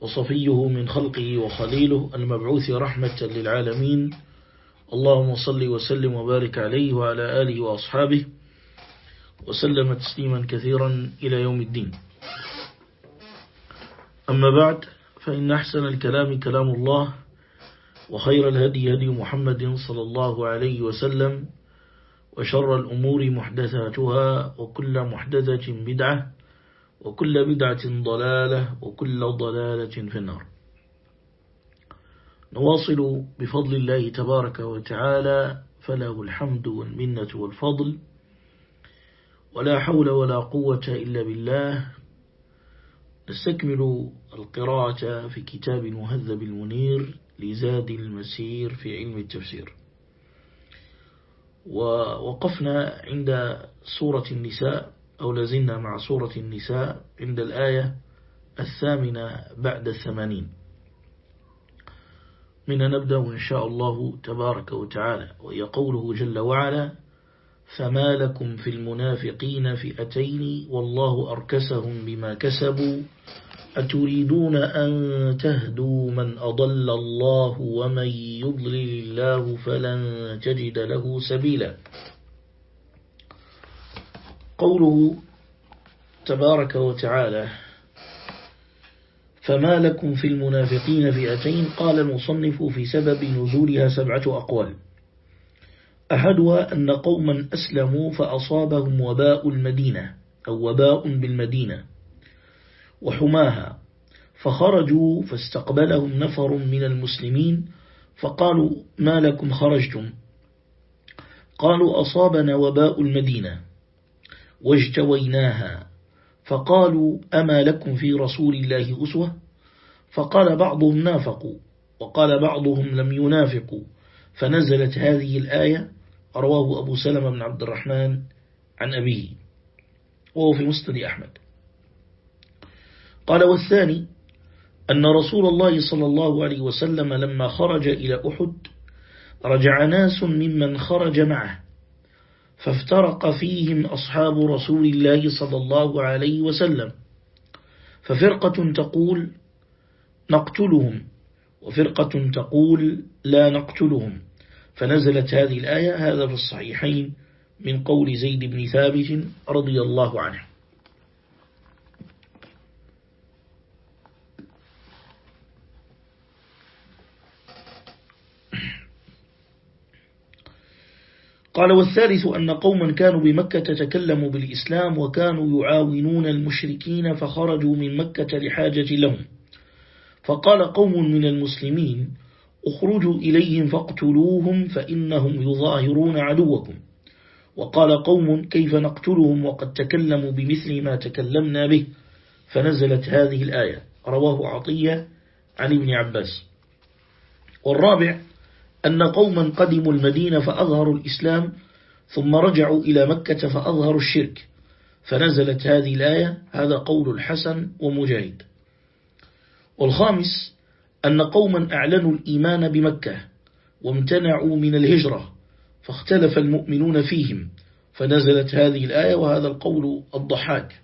وصفيه من خلقه وخليله المبعوث رحمة للعالمين. اللهم صل وسلم وبارك عليه وعلى آله وأصحابه وسلم تسليما كثيرا إلى يوم الدين. أما بعد فإن أحسن الكلام كلام الله وخير الهدي هدي محمد صلى الله عليه وسلم وشر الأمور محدثاتها وكل محدثة بدعة وكل بدعة ضلالة وكل ضلالة في النار. نواصل بفضل الله تبارك وتعالى فله الحمد والمنة والفضل ولا حول ولا قوة إلا بالله. نستكمل القراءة في كتاب مهذب المنير لزاد المسير في علم التفسير. ووقفنا عند سورة النساء. أو لازلنا مع سورة النساء عند الآية الثامنة بعد الثمانين. من نبدأ إن شاء الله تبارك وتعالى وهي قوله جل وعلا فما لكم في المنافقين فئتين والله أركسهم بما كسبوا أتريدون أن تهدوا من أضل الله ومن يضلل الله فلن تجد له سبيلا. قوله تبارك وتعالى فما لكم في المنافقين فئتين قال المصنف في سبب نزولها سبعة أقوال. أحدها أن قوما أسلموا فأصابهم وباء المدينة أو وباء بالمدينة وحماها فخرجوا فاستقبلهم نفر من المسلمين فقالوا ما لكم خرجتم؟ قالوا أصابنا وباء المدينة. واجتويناها. فقالوا أما لكم في رسول الله أسوة؟ فقال بعضهم نافقوا وقال بعضهم لم ينافقوا. فنزلت هذه الآية رواه أبو سلمة بن عبد الرحمن عن أبيه وهو في مسند أحمد. قال والثاني أن رسول الله صلى الله عليه وسلم لما خرج إلى أحد رجع ناس ممن خرج معه. فافترق فيهم أصحاب رسول الله صلى الله عليه وسلم. ففرقة تقول نقتلهم وفرقة تقول لا نقتلهم. فنزلت هذه الآية هذا في الصحيحين من قول زيد بن ثابت رضي الله عنه. قال والثالث أن قوما كانوا بمكة تكلموا بالإسلام وكانوا يعاونون المشركين فخرجوا من مكة لحاجة لهم. فقال قوم من المسلمين اخرجوا إليهم فاقتلوهم فإنهم يظاهرون عدوكم. وقال قوم كيف نقتلهم وقد تكلموا بمثل ما تكلمنا به؟ فنزلت هذه الآية. رواه عطية عن ابن عباس. والرابع أن قوما قدموا المدينة فأظهروا الإسلام ثم رجعوا إلى مكة فأظهروا الشرك. فنزلت هذه الآية هذا قول الحسن ومجاهد. والخامس أن قوما أعلنوا الإيمان بمكة وامتنعوا من الهجرة فاختلف المؤمنون فيهم. فنزلت هذه الآية وهذا القول الضحاك.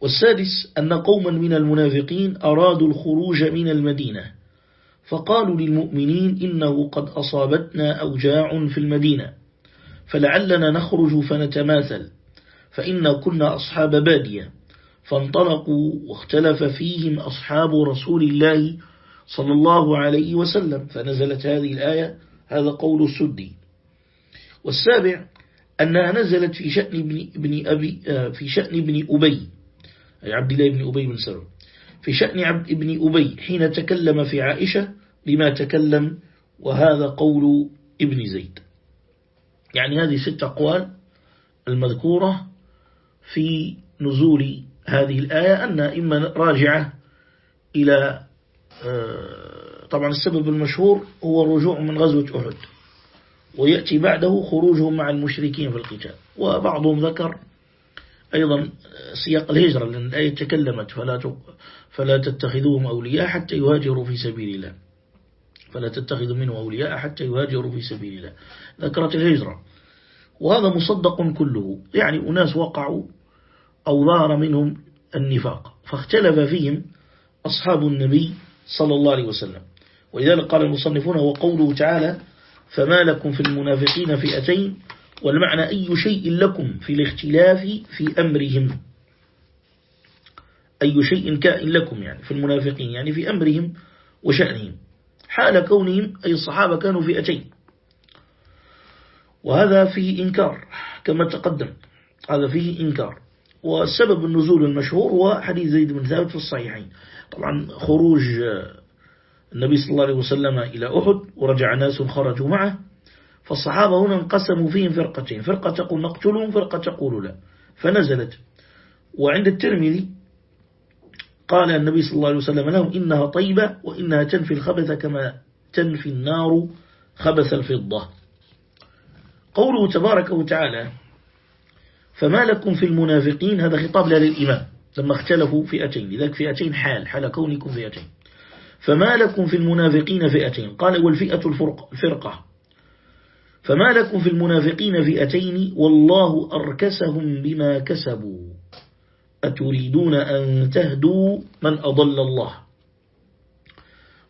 والسادس أن قوما من المنافقين أرادوا الخروج من المدينة. فقالوا للمؤمنين إنه قد أصابتنا أوجاع في المدينة فلعلنا نخرج فنتماثل فإنا كنا أصحاب بادية فانطلقوا واختلف فيهم أصحاب رسول الله صلى الله عليه وسلم فنزلت هذه الآية هذا قول السدي. والسابع أنها نزلت في شأن ابن, ابن أبي في شأن ابن أبي أي عبد الله بن أبي بن سلول في شأن عبد ابن أبي حين تكلم في عائشة بما تكلم وهذا قول ابن زيد. يعني هذه ست أقوال المذكورة في نزول هذه الآية أن إما راجعة إلى آه، طبعا السبب المشهور هو الرجوع من غزوة أحد ويأتي بعده خروجهم مع المشركين في القتال. وبعضهم ذكر أيضا سياق الهجرة لأن الآية تكلمت فلا فلا تتخذوهم أولياء حتى يهاجروا في سبيل الله. فلا تتخذوا منه أولياء حتى يهاجروا في سبيل الله. ذكرت الهجرة. وهذا مصدق كله. يعني أناس وقعوا أو ظهر منهم النفاق. فاختلف فيهم أصحاب النبي صلى الله عليه وسلم. ولذلك قال المصنفون وقوله تعالى فما لكم في المنافقين فئتين والمعنى أي شيء لكم في الاختلاف في أمرهم. أي شيء كائن لكم يعني في المنافقين يعني في أمرهم وشأنهم. حال كونهم أي الصحابة كانوا فئتين. وهذا فيه إنكار كما تقدم. هذا فيه إنكار. والسبب النزول المشهور هو حديث زيد بن ثابت في الصحيحين. طبعا خروج النبي صلى الله عليه وسلم إلى أحد ورجع ناس خرجوا معه. فالصحابة هنا انقسموا فيهم فرقتين. فرقة تقول نقتلهم فرقة تقول لا. فنزلت. وعند الترمذي قال النبي صلى الله عليه وسلم لهم إنها طيبة وإنها تنفي الخبث كما تنفي النار خبث الفضة. قوله تبارك وتعالى فما لكم في المنافقين هذا خطاب الإيمان لما اختلفوا فئتين لذلك فئتين حال حال كونكم فئتين. فما لكم في المنافقين فئتين قال والفئة الفرقة, الفرقة. فما لكم في المنافقين فئتين والله أركسهم بما كسبوا. أتريدون أن تهدوا من أضل الله؟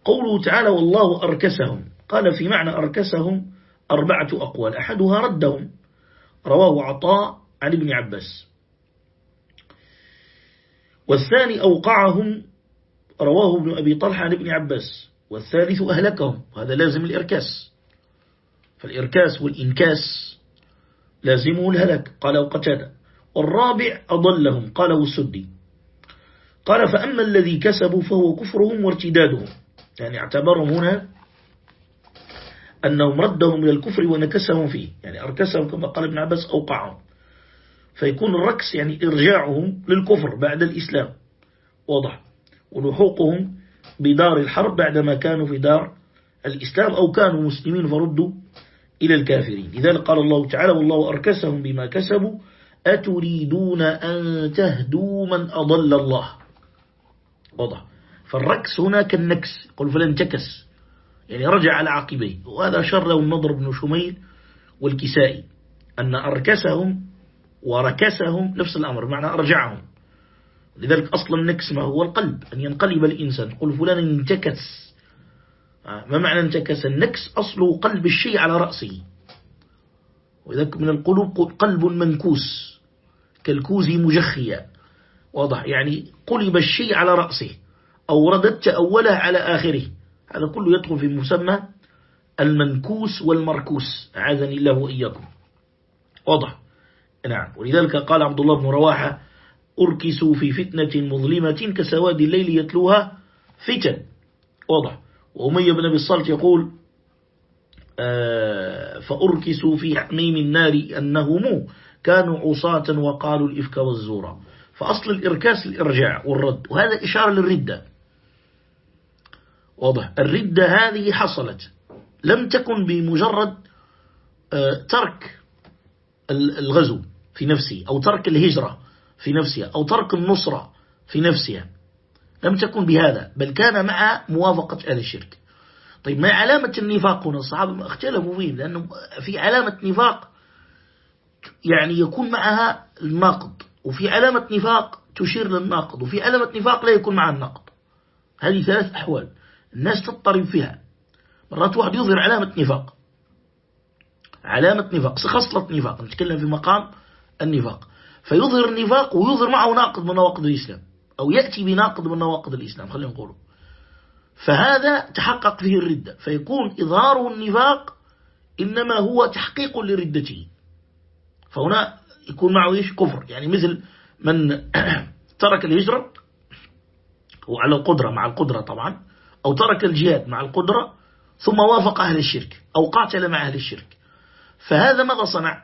قوله تعالى والله أركسهم. قال في معنى أركسهم أربعة أقوال. أحدها ردهم. رواه عطاء عن ابن عباس. والثاني أوقعهم. رواه ابن أبي طلحة عن ابن عباس. والثالث أهلكهم. هذا لازم الإركاس. فالإركاس والإنكاس لازمه الهلك قال قتادة والرابع أضلهم قاله السدي قال فأما الذي كسبوا فهو كفرهم وارتدادهم. يعني اعتبرهم هنا أنهم ردهم إلى الكفر ونكسهم فيه. يعني أركسهم كما قال ابن عباس أوقعهم. فيكون الركس يعني إرجاعهم للكفر بعد الإسلام. واضح. ولحوقهم بدار الحرب بعدما كانوا في دار الإسلام أو كانوا مسلمين فردوا إلى الكافرين. لذلك قال الله تعالى والله أركسهم بما كسبوا أتريدون أن تهدوا من أضل الله؟ واضح. فالركس هنا كالنكس قل فلان انتكس. يعني رجع على عقبيه. وهذا شر النضر بن شميل والكسائي أن أركسهم وركسهم نفس الأمر معنى أرجعهم. لذلك أصل النكس ما هو القلب؟ أن ينقلب الإنسان. قل فلان انتكس آه، ما معنى انتكس؟ النكس أصله قلب الشيء على رأسه. وذلك من القلوب قلب منكوس. كالكوز مجخيا واضح؟ يعني قلب الشيء على رأسه. أو رددت أوله على آخره. هذا كله يدخل في مسمى المنكوس والمركوس. أعاذني الله وإياكم. واضح؟ نعم. ولذلك قال عبد الله بن رواحة أركسوا في فتنة مظلمة كسواد الليل يتلوها فتن. واضح؟ وأمية بن أبي الصالت يقول آه، فأركسوا في حميم النار أنهم كانوا عصاة وقالوا الإفك والزورة. فأصل الإركاس الإرجاع والرد وهذا إشارة للردة. واضح. الردة هذه حصلت. لم تكن بمجرد آه، ترك الغزو في نفسه أو ترك الهجرة في نفسها أو ترك النصرة في نفسها لم تكن بهذا بل كان مع موافقة أهل الشرك. طيب ما علامة النفاق هنا؟ الصحابة اختلفوا فيه لأنه في علامة نفاق يعني يكون معها الناقض وفي علامة نفاق تشير للناقض وفي علامة نفاق لا يكون معها الناقض هذه ثلاث أحوال الناس تضطرب فيها. مرات واحد يظهر علامة نفاق. علامة نفاق خصلة نفاق نتكلم في مقام النفاق. فيظهر النفاق ويظهر معه ناقض من نواقض الإسلام أو يأتي بناقض من نواقض الإسلام خلينا نقوله. فهذا تحقق فيه الردة فيكون إظهاره النفاق إنما هو تحقيق لردته. فهنا يكون معه إيش؟ كفر. يعني مثل من ترك الهجرة وعلى القدرة مع القدرة طبعا أو ترك الجهاد مع القدرة ثم وافق أهل الشرك أو قاتل مع أهل الشرك. فهذا ماذا صنع؟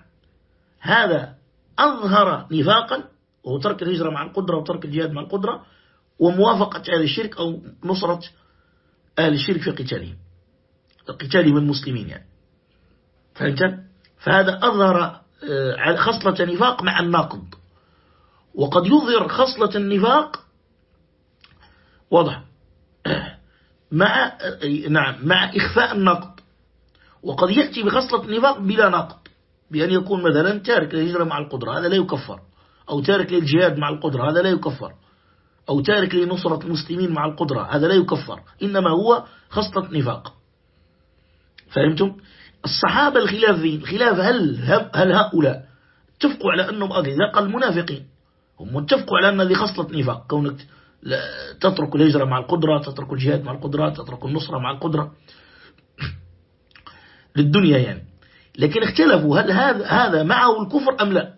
هذا أظهر نفاقا وهو ترك الهجرة مع القدرة وترك الجهاد مع القدرة وموافقة أهل الشرك أو نصرة أهل الشرك في قتالهم. قتالهم المسلمين يعني. فهمت؟ فهذا أظهر خصلة نفاق مع الناقض وقد يظهر خصلة النفاق واضح. مع نعم مع إخفاء النقد وقد يأتي بخصلة النفاق بلا نقد بأن يكون مثلا تارك للهجرة مع القدرة هذا لا يكفر. أو تارك للجهاد مع القدرة هذا لا يكفر. أو تارك لنصرة المسلمين مع القدرة هذا لا يكفر. إنما هو خصلة نفاق فهمتم؟ الصحابة الخلاف؟ خلاف هل, هل هؤلاء اتفقوا على أنهم قال المنافقين؟ هم اتفقوا على أن هذه خصلة نفاق كونك تترك الهجرة مع القدرة تترك الجهاد مع القدرة تترك النصرة مع القدرة. للدنيا يعني. لكن اختلفوا هل هذا معه الكفر أم لا؟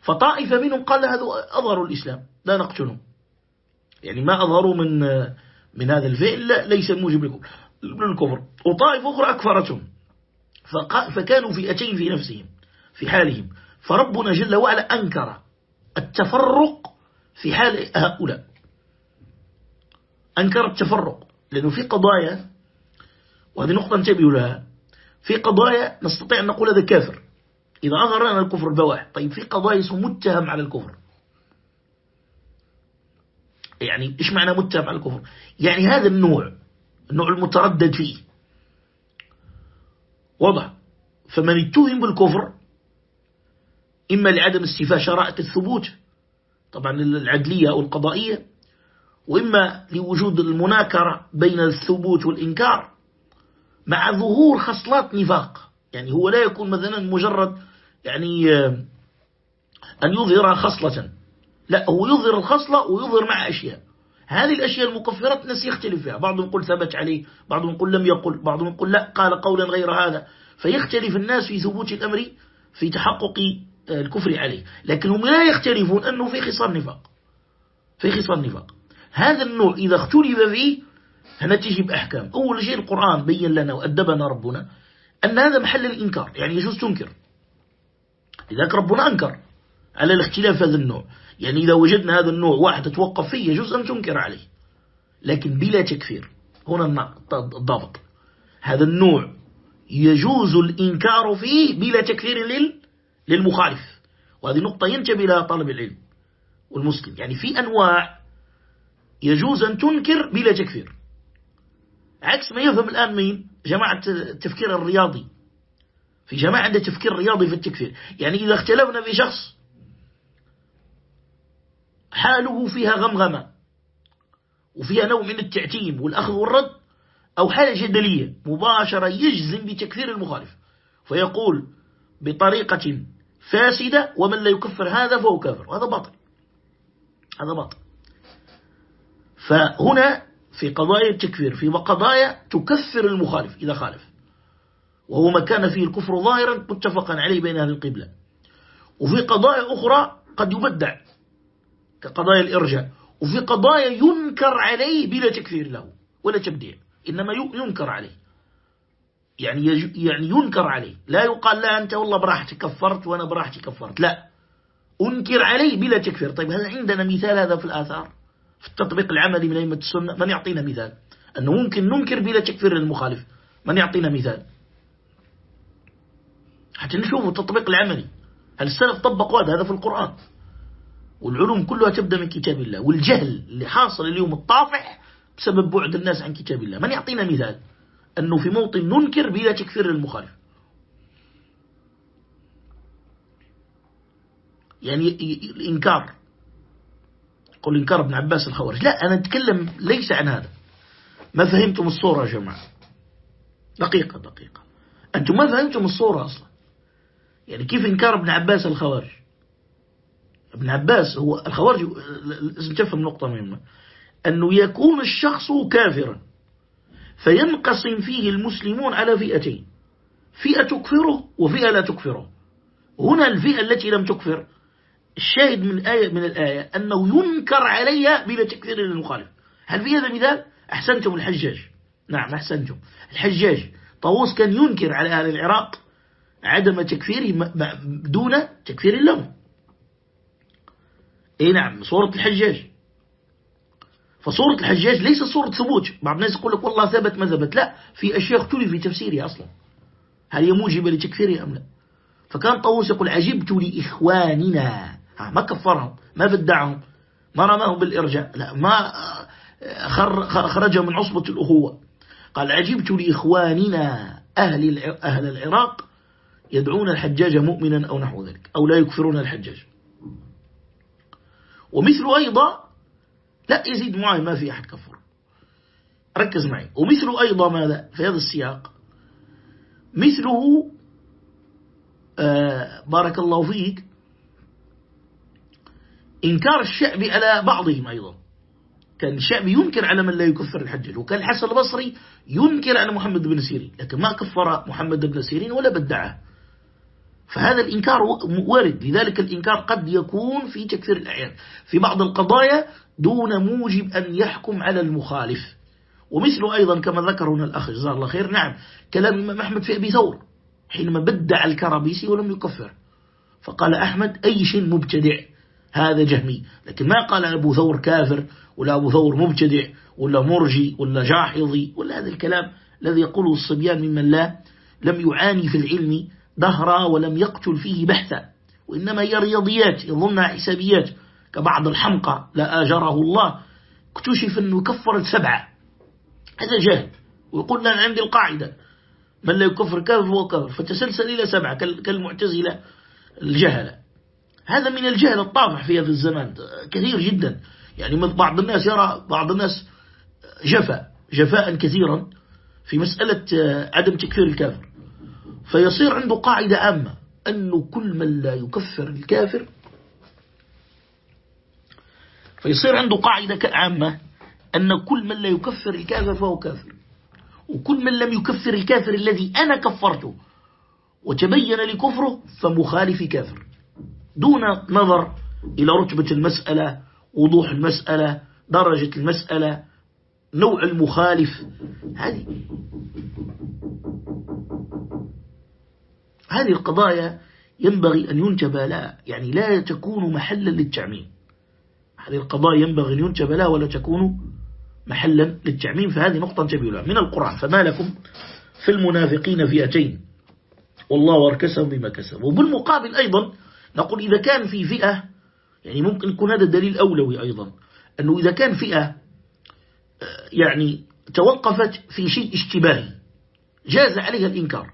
فطائفة منهم قال هذا أظهروا الإسلام لا نقتلهم يعني ما أظهروا من من هذا الفعل لا ليس موجب للكفر. وطائفة أخرى أكفرتهم. فكانوا فئتين في نفسهم في حالهم. فربنا جل وعلا أنكر التفرق في حال هؤلاء. أنكر التفرق. لأنه في قضايا وهذه نقطة انتبهوا لها. في قضايا نستطيع أن نقول هذا كافر. إذا أظهر لنا الكفر البواح. طيب في قضايا اسمه متهم على الكفر. يعني إيش معنى متهم على الكفر؟ يعني هذا النوع. النوع المتردد فيه. وضع فمن اتهم بالكفر إما لعدم استيفاء شرائط الثبوت طبعا العدلية أو القضائية وإما لوجود المناكرة بين الثبوت والإنكار مع ظهور خصلات نفاق. يعني هو لا يكون مثلا مجرد يعني آه، أن يظهر خصلة. لا هو يظهر الخصلة ويظهر مع أشياء. هذه الأشياء المكفرات الناس يختلف فيها. بعضهم يقول ثبت عليه بعضهم يقول لم يقل بعضهم يقول لا قال قولا غير هذا. فيختلف الناس في ثبوت الأمر في تحقق الكفر عليه. لكن هم لا يختلفون أنه في خصال نفاق. في خصال نفاق. هذا النوع إذا اختلف فيه هنتيجي بأحكام. أول شيء القرآن بين لنا وأدبنا ربنا أن هذا محل الإنكار يعني يجوز تنكر. لذلك ربنا أنكر على الاختلاف هذا النوع. يعني إذا وجدنا هذا النوع واحد تتوقف فيه يجوز أن تنكر عليه. لكن بلا تكفير هنا الضابط هذا النوع يجوز الإنكار فيه بلا تكفير لل للمخالف. وهذه نقطة ينتبه لها طالب العلم والمسلم. يعني في أنواع يجوز أن تنكر بلا تكفير. عكس ما يفهم الآن مين جماعة التفكير الرياضي. في جماعة عندها تفكير رياضي في التكفير. يعني إذا اختلفنا في شخص حاله فيها غمغمة وفيها نوع من التعتيم والأخذ والرد أو حالة جدلية مباشرة يجزم بتكفير المخالف. فيقول بطريقة فاسدة ومن لا يكفر هذا فهو كافر. وهذا باطل. هذا باطل. فهنا في قضايا التكفير في قضايا تكفر المخالف إذا خالف. وهو ما كان فيه الكفر ظاهرا متفقا عليه بين أهل القبلة. وفي قضايا أخرى قد يبدع كقضايا الإرجاء. وفي قضايا ينكر عليه بلا تكفير له ولا تبديع. إنما ينكر عليه. يعني يعني ينكر عليه. لا يقال لا أنت والله براحتي كفرت وأنا براحتي كفرت. لا. أنكر عليه بلا تكفير. طيب هل عندنا مثال هذا في الآثار؟ في التطبيق العملي من أئمة السنة؟ من يعطينا مثال؟ أنه ممكن ننكر بلا تكفير للمخالف. من يعطينا مثال؟ حتى نشوف التطبيق العملي. هل السلف طبقوا هذا هذا في القرآن؟ والعلوم كلها تبدأ من كتاب الله والجهل اللي حاصل اليوم الطافح بسبب بعد الناس عن كتاب الله. من يعطينا مثال؟ أنه في موطن ننكر بلا تكفير للمخالف يعني الإنكار. قل إنكار ابن عباس الخوارج. لا أنا أتكلم ليس عن هذا. ما فهمتم الصورة يا جماعة؟ دقيقة دقيقة. أنتم ما فهمتم الصورة أصلا. يعني كيف إنكار ابن عباس الخوارج؟ ابن عباس هو الخوارج لازم تفهم نقطة مهمة. أنه يكون الشخص كافرا فينقسم فيه المسلمون على فئتين. فئة تكفره وفئة لا تكفره. هنا الفئة التي لم تكفر. الشاهد من آية من الآية أنه ينكر عليها بلا تكفير للمخالف. هل في هذا مثال؟ أحسنتم الحجاج. نعم أحسنتم. الحجاج طاووس كان ينكر على أهل العراق عدم تكفيره دون تكفير اللون إي نعم صورة الحجاج. فصورة الحجاج ليس صورة ثبوت. بعض الناس يقول لك والله ثبت ما ثبت. لا في أشياء اختلف في تفسيرها أصلا. هل هي موجبة لتكفيرها أم لا؟ فكان طاووس يقول عجبت لإخواننا. ما كفرهم ما بدعهم ما رماهم بالإرجاء. لا ما خرجهم من عصبة الأخوة. قال عجبت لإخواننا أهل, العراق يدعون الحجاج مؤمنا أو نحو ذلك أو لا يكفرون الحجاج. ومثل أيضا لا يزيد معي ما في أحد كفر ركز معي. ومثل أيضا ماذا؟ في هذا السياق. مثله آه بارك الله فيك إنكار الشعب على بعضهم أيضا. كان الشعب ينكر على من لا يكفر الحجاج وكان الحسن البصري ينكر على محمد بن سيرين لكن ما كفر محمد بن سيرين ولا بدعه. فهذا الإنكار وارد. لذلك الإنكار قد يكون في تكفير الأعيان في بعض القضايا دون موجب أن يحكم على المخالف. ومثل أيضا كما ذكر هنا الأخ جزاه الله خير. نعم كلام الإمام أحمد في أبي ثور حينما بدع الكرابيسي ولم يكفر. فقال أحمد أي شيء مبتدع؟ هذا جهمي. لكن ما قال أبو ثور كافر ولا أبو ثور مبتدع ولا مرجي ولا جاحظي ولا هذا الكلام الذي يقوله الصبيان ممن لا لم يعاني في العلم دهرا ولم يقتل فيه بحثا وإنما هي رياضيات يظنها حسابيات. كبعض الحمقى لا آجره الله اكتشف أنه يكفر السبعة. هذا جهل. ويقول لنا عندي القاعدة. من لا يكفر كافر هو كافر. فتسلسل إلى سبعة كالمعتزلة. الجهلة هذا من الجهل الطافح في هذا الزمان. كثير جدا. يعني بعض الناس يرى بعض الناس جفا جفاء كثيرا في مسألة عدم تكفير الكافر. فيصير عنده قاعدة عامة أنه كل من لا يكفر الكافر فيصير عنده قاعدة عامة أن كل من لا يكفر الكافر فهو كافر. وكل من لم يكفر الكافر الذي أنا كفرته وتبين لكفره فمخالف كافر. دون نظر إلى رتبة المسألة وضوح المسألة درجة المسألة نوع المخالف. هذه. هذه القضايا ينبغي أن ينتبه لها يعني لا تكون محلا للتعميم. هذه القضايا ينبغي أن ينتبه لها ولا تكون محلا للتعميم. فهذه نقطة لها من القرآن فما لكم في المنافقين فئتين والله أركسهم بما كسبوا. وبالمقابل أيضا نقول إذا كان في فئة يعني ممكن يكون هذا دليل أولوي أيضا أنه إذا كان فئة يعني توقفت في شيء اشتباهي جاز عليها الإنكار.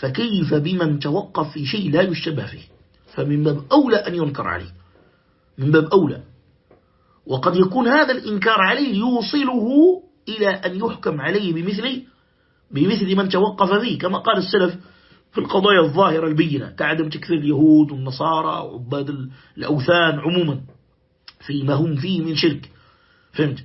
فكيف بمن توقف في شيء لا يشتبه فيه؟ فمن باب أولى أن ينكر عليه. من باب أولى. وقد يكون هذا الإنكار عليه يوصله إلى أن يحكم عليه بمثل بمثل من توقف فيه. كما قال السلف في القضايا الظاهرة البينة كعدم تكفير اليهود والنصارى وعباد الأوثان عموما. فيما هم فيه من شرك. فهمت؟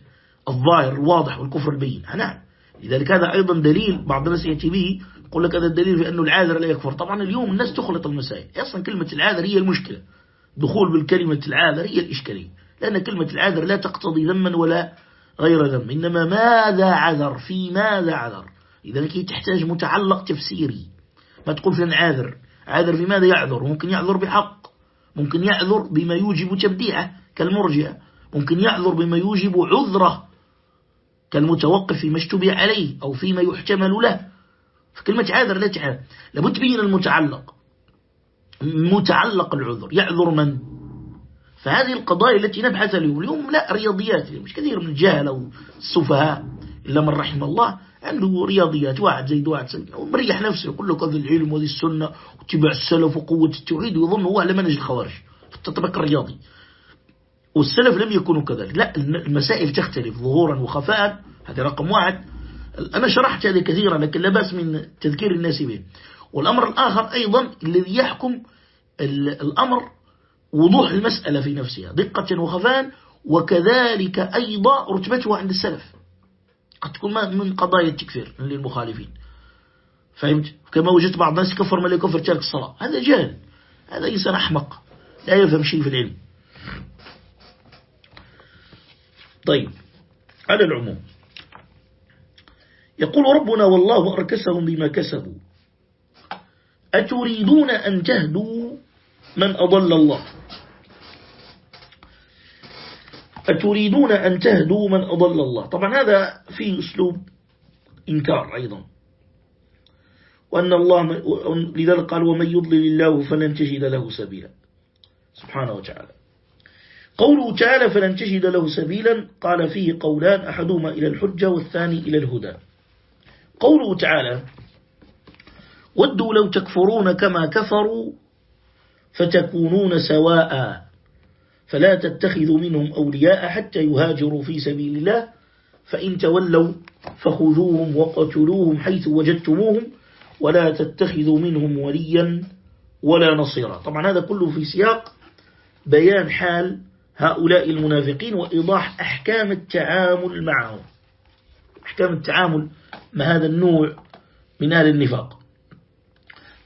الظاهر الواضح والكفر البين. نعم. لذلك هذا أيضا دليل بعض الناس يأتي به يقول لك هذا الدليل في أنه العاذر لا يكفر. طبعا اليوم الناس تخلط المسائل. أصلا كلمة العاذر هي المشكلة. دخول بالكلمة العاذر هي الإشكالية. لأن كلمة العاذر لا تقتضي ذما ولا غير ذم إنما ماذا عذر؟ في ماذا عذر؟ إذا هي تحتاج متعلق تفسيري. ما تقول فلان عاذر. عاذر في ماذا يعذر؟ ممكن يعذر بحق. ممكن يعذر بما يوجب تبديعه كالمرجئة. ممكن يعذر بما يوجب عذره كالمتوقف فيما اشتبه عليه أو فيما يحتمل له. فكلمة عاذر لا تعاذر لابد تبين المتعلق. متعلق العذر يعذر من؟ فهذه القضايا التي نبحث اليوم اليوم لا رياضيات مش كثير من الجهل أو السفهاء إلا من رحم الله عنده رياضيات واحد زيد واحد سنة ومريح نفسه يقول لك هذا العلم وهذه السنة واتباع السلف وقوة التوحيد ويظن هو على منهج الخوارج في التطبيق الرياضي. والسلف لم يكونوا كذلك لا المسائل تختلف ظهورا وخفاء هذا رقم واحد. أنا شرحت هذه كثيرا لكن لا بأس من تذكير الناس به. والأمر الآخر أيضا الذي يحكم الأمر وضوح المسألة في نفسها دقة وخفاء وكذلك أيضا رتبتها عند السلف. قد تكون من قضايا التكفير للمخالفين. فهمت؟ كما وجدت بعض الناس كفر لا يكفر ترك الصلاة. هذا جهل. هذا إنسان أحمق. لا يفهم شيء في العلم. طيب على العموم. يقول ربنا والله أركسهم بما كسبوا. أتريدون أن تهدوا من أضل الله؟ أتريدون أن تهدوا من أضل الله؟ طبعا هذا فيه أسلوب إنكار أيضا. وأن الله لذلك قال ومن يضلل الله فلن تجد له سبيلا. سبحانه وتعالى. قوله تعالى فلن تجد له سبيلا قال فيه قولان أحدهما إلى الحجة والثاني إلى الهدى. قوله تعالى ودوا لو تكفرون كما كفروا فتكونون سواء فلا تتخذوا منهم أولياء حتى يهاجروا في سبيل الله فإن تولوا فخذوهم وقتلوهم حيث وجدتموهم ولا تتخذوا منهم وليا ولا نصيرا. طبعا هذا كله في سياق بيان حال هؤلاء المنافقين وإيضاح أحكام التعامل معهم. أحكام التعامل مع هذا النوع من أهل النفاق.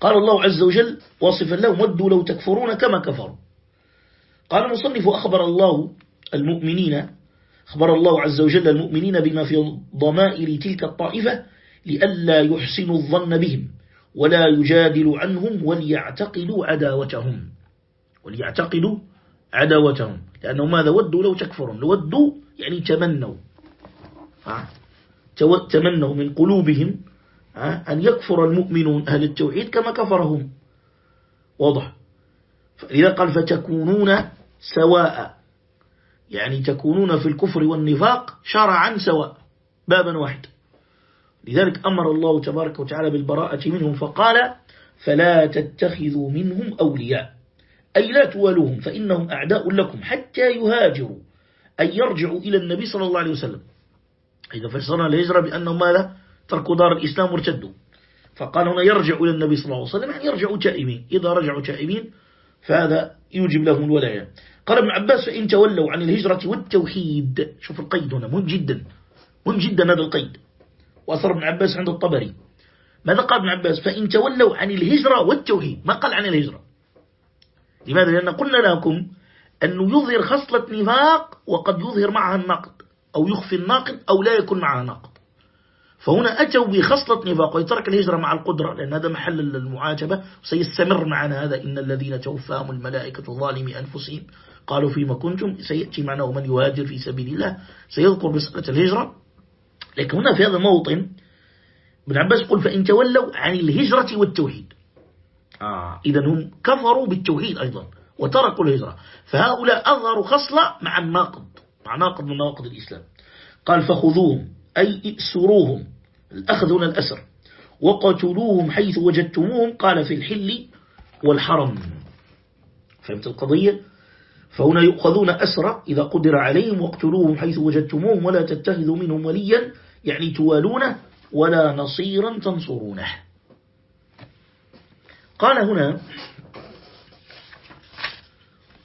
قال الله عز وجل واصفا لهم ودوا لو تكفرون كما كفروا. قال المصنف أخبر الله المؤمنين أخبر الله عز وجل المؤمنين بما في ضمائر تلك الطائفة لئلا يحسنوا الظن بهم ولا يجادل عنهم وليعتقدوا عداوتهم. وليعتقدوا عداوتهم. لأنه ماذا؟ ودوا لو تكفرون. لودوا يعني تمنوا. تمنوا من قلوبهم أن يكفر المؤمنون أهل التوحيد كما كفرهم. واضح؟ فإذا قال فتكونون سواء يعني تكونون في الكفر والنفاق شرعا سواء بابا واحد. لذلك أمر الله تبارك وتعالى بالبراءة منهم فقال فلا تتخذوا منهم أولياء. أي لا توالوهم فإنهم أعداء لكم حتى يهاجروا أي يرجعوا إلى النبي صلى الله عليه وسلم. إذا فسرنا الهجرة بأنهم ماذا؟ تركوا دار الإسلام وارتدوا فقال هنا يرجع إلى النبي صلى الله عليه وسلم يعني يرجعوا تائبين. إذا رجعوا تائبين فهذا يوجب لهم الولاية. قال ابن عباس فإن تولوا عن الهجرة والتوحيد. شوف القيد هنا مهم جدا. مهم جدا هذا القيد. وأثر ابن عباس عند الطبري. ماذا قال ابن عباس؟ فإن تولوا عن الهجرة والتوحيد. ما قال عن الهجرة. لماذا؟ لأن قلنا لكم أنه يظهر خصلة نفاق وقد يظهر معها النقد. أو يخفي الناقد أو لا يكون معها نقد فهنا أتوا بخصلة نفاق ويترك الهجرة مع القدرة لأن هذا محل المعاتبة. وسيستمر معنا هذا. إن الذين توفاهم الملائكة ظالمي أنفسهم. قالوا فيما كنتم؟ سيأتي معنا ومن يهاجر في سبيل الله. سيذكر مسألة الهجرة. لكن هنا في هذا الموطن ابن عباس يقول فإن تولوا عن الهجرة والتوحيد. آه. إذا هم كفروا بالتوحيد أيضا وتركوا الهجرة. فهؤلاء أظهروا خصلة مع الناقض مع ناقض من نواقض الإسلام. قال فخذوهم أي ائسروهم الأخذ هنا الأسر وقتلوهم حيث وجدتموهم قال في الحل والحرم. فهمت القضية؟ فهنا يؤخذون أسرى إذا قدر عليهم واقتلوهم حيث وجدتموهم ولا تتخذوا منهم وليا يعني توالونه ولا نصيرا تنصرونه. قال هنا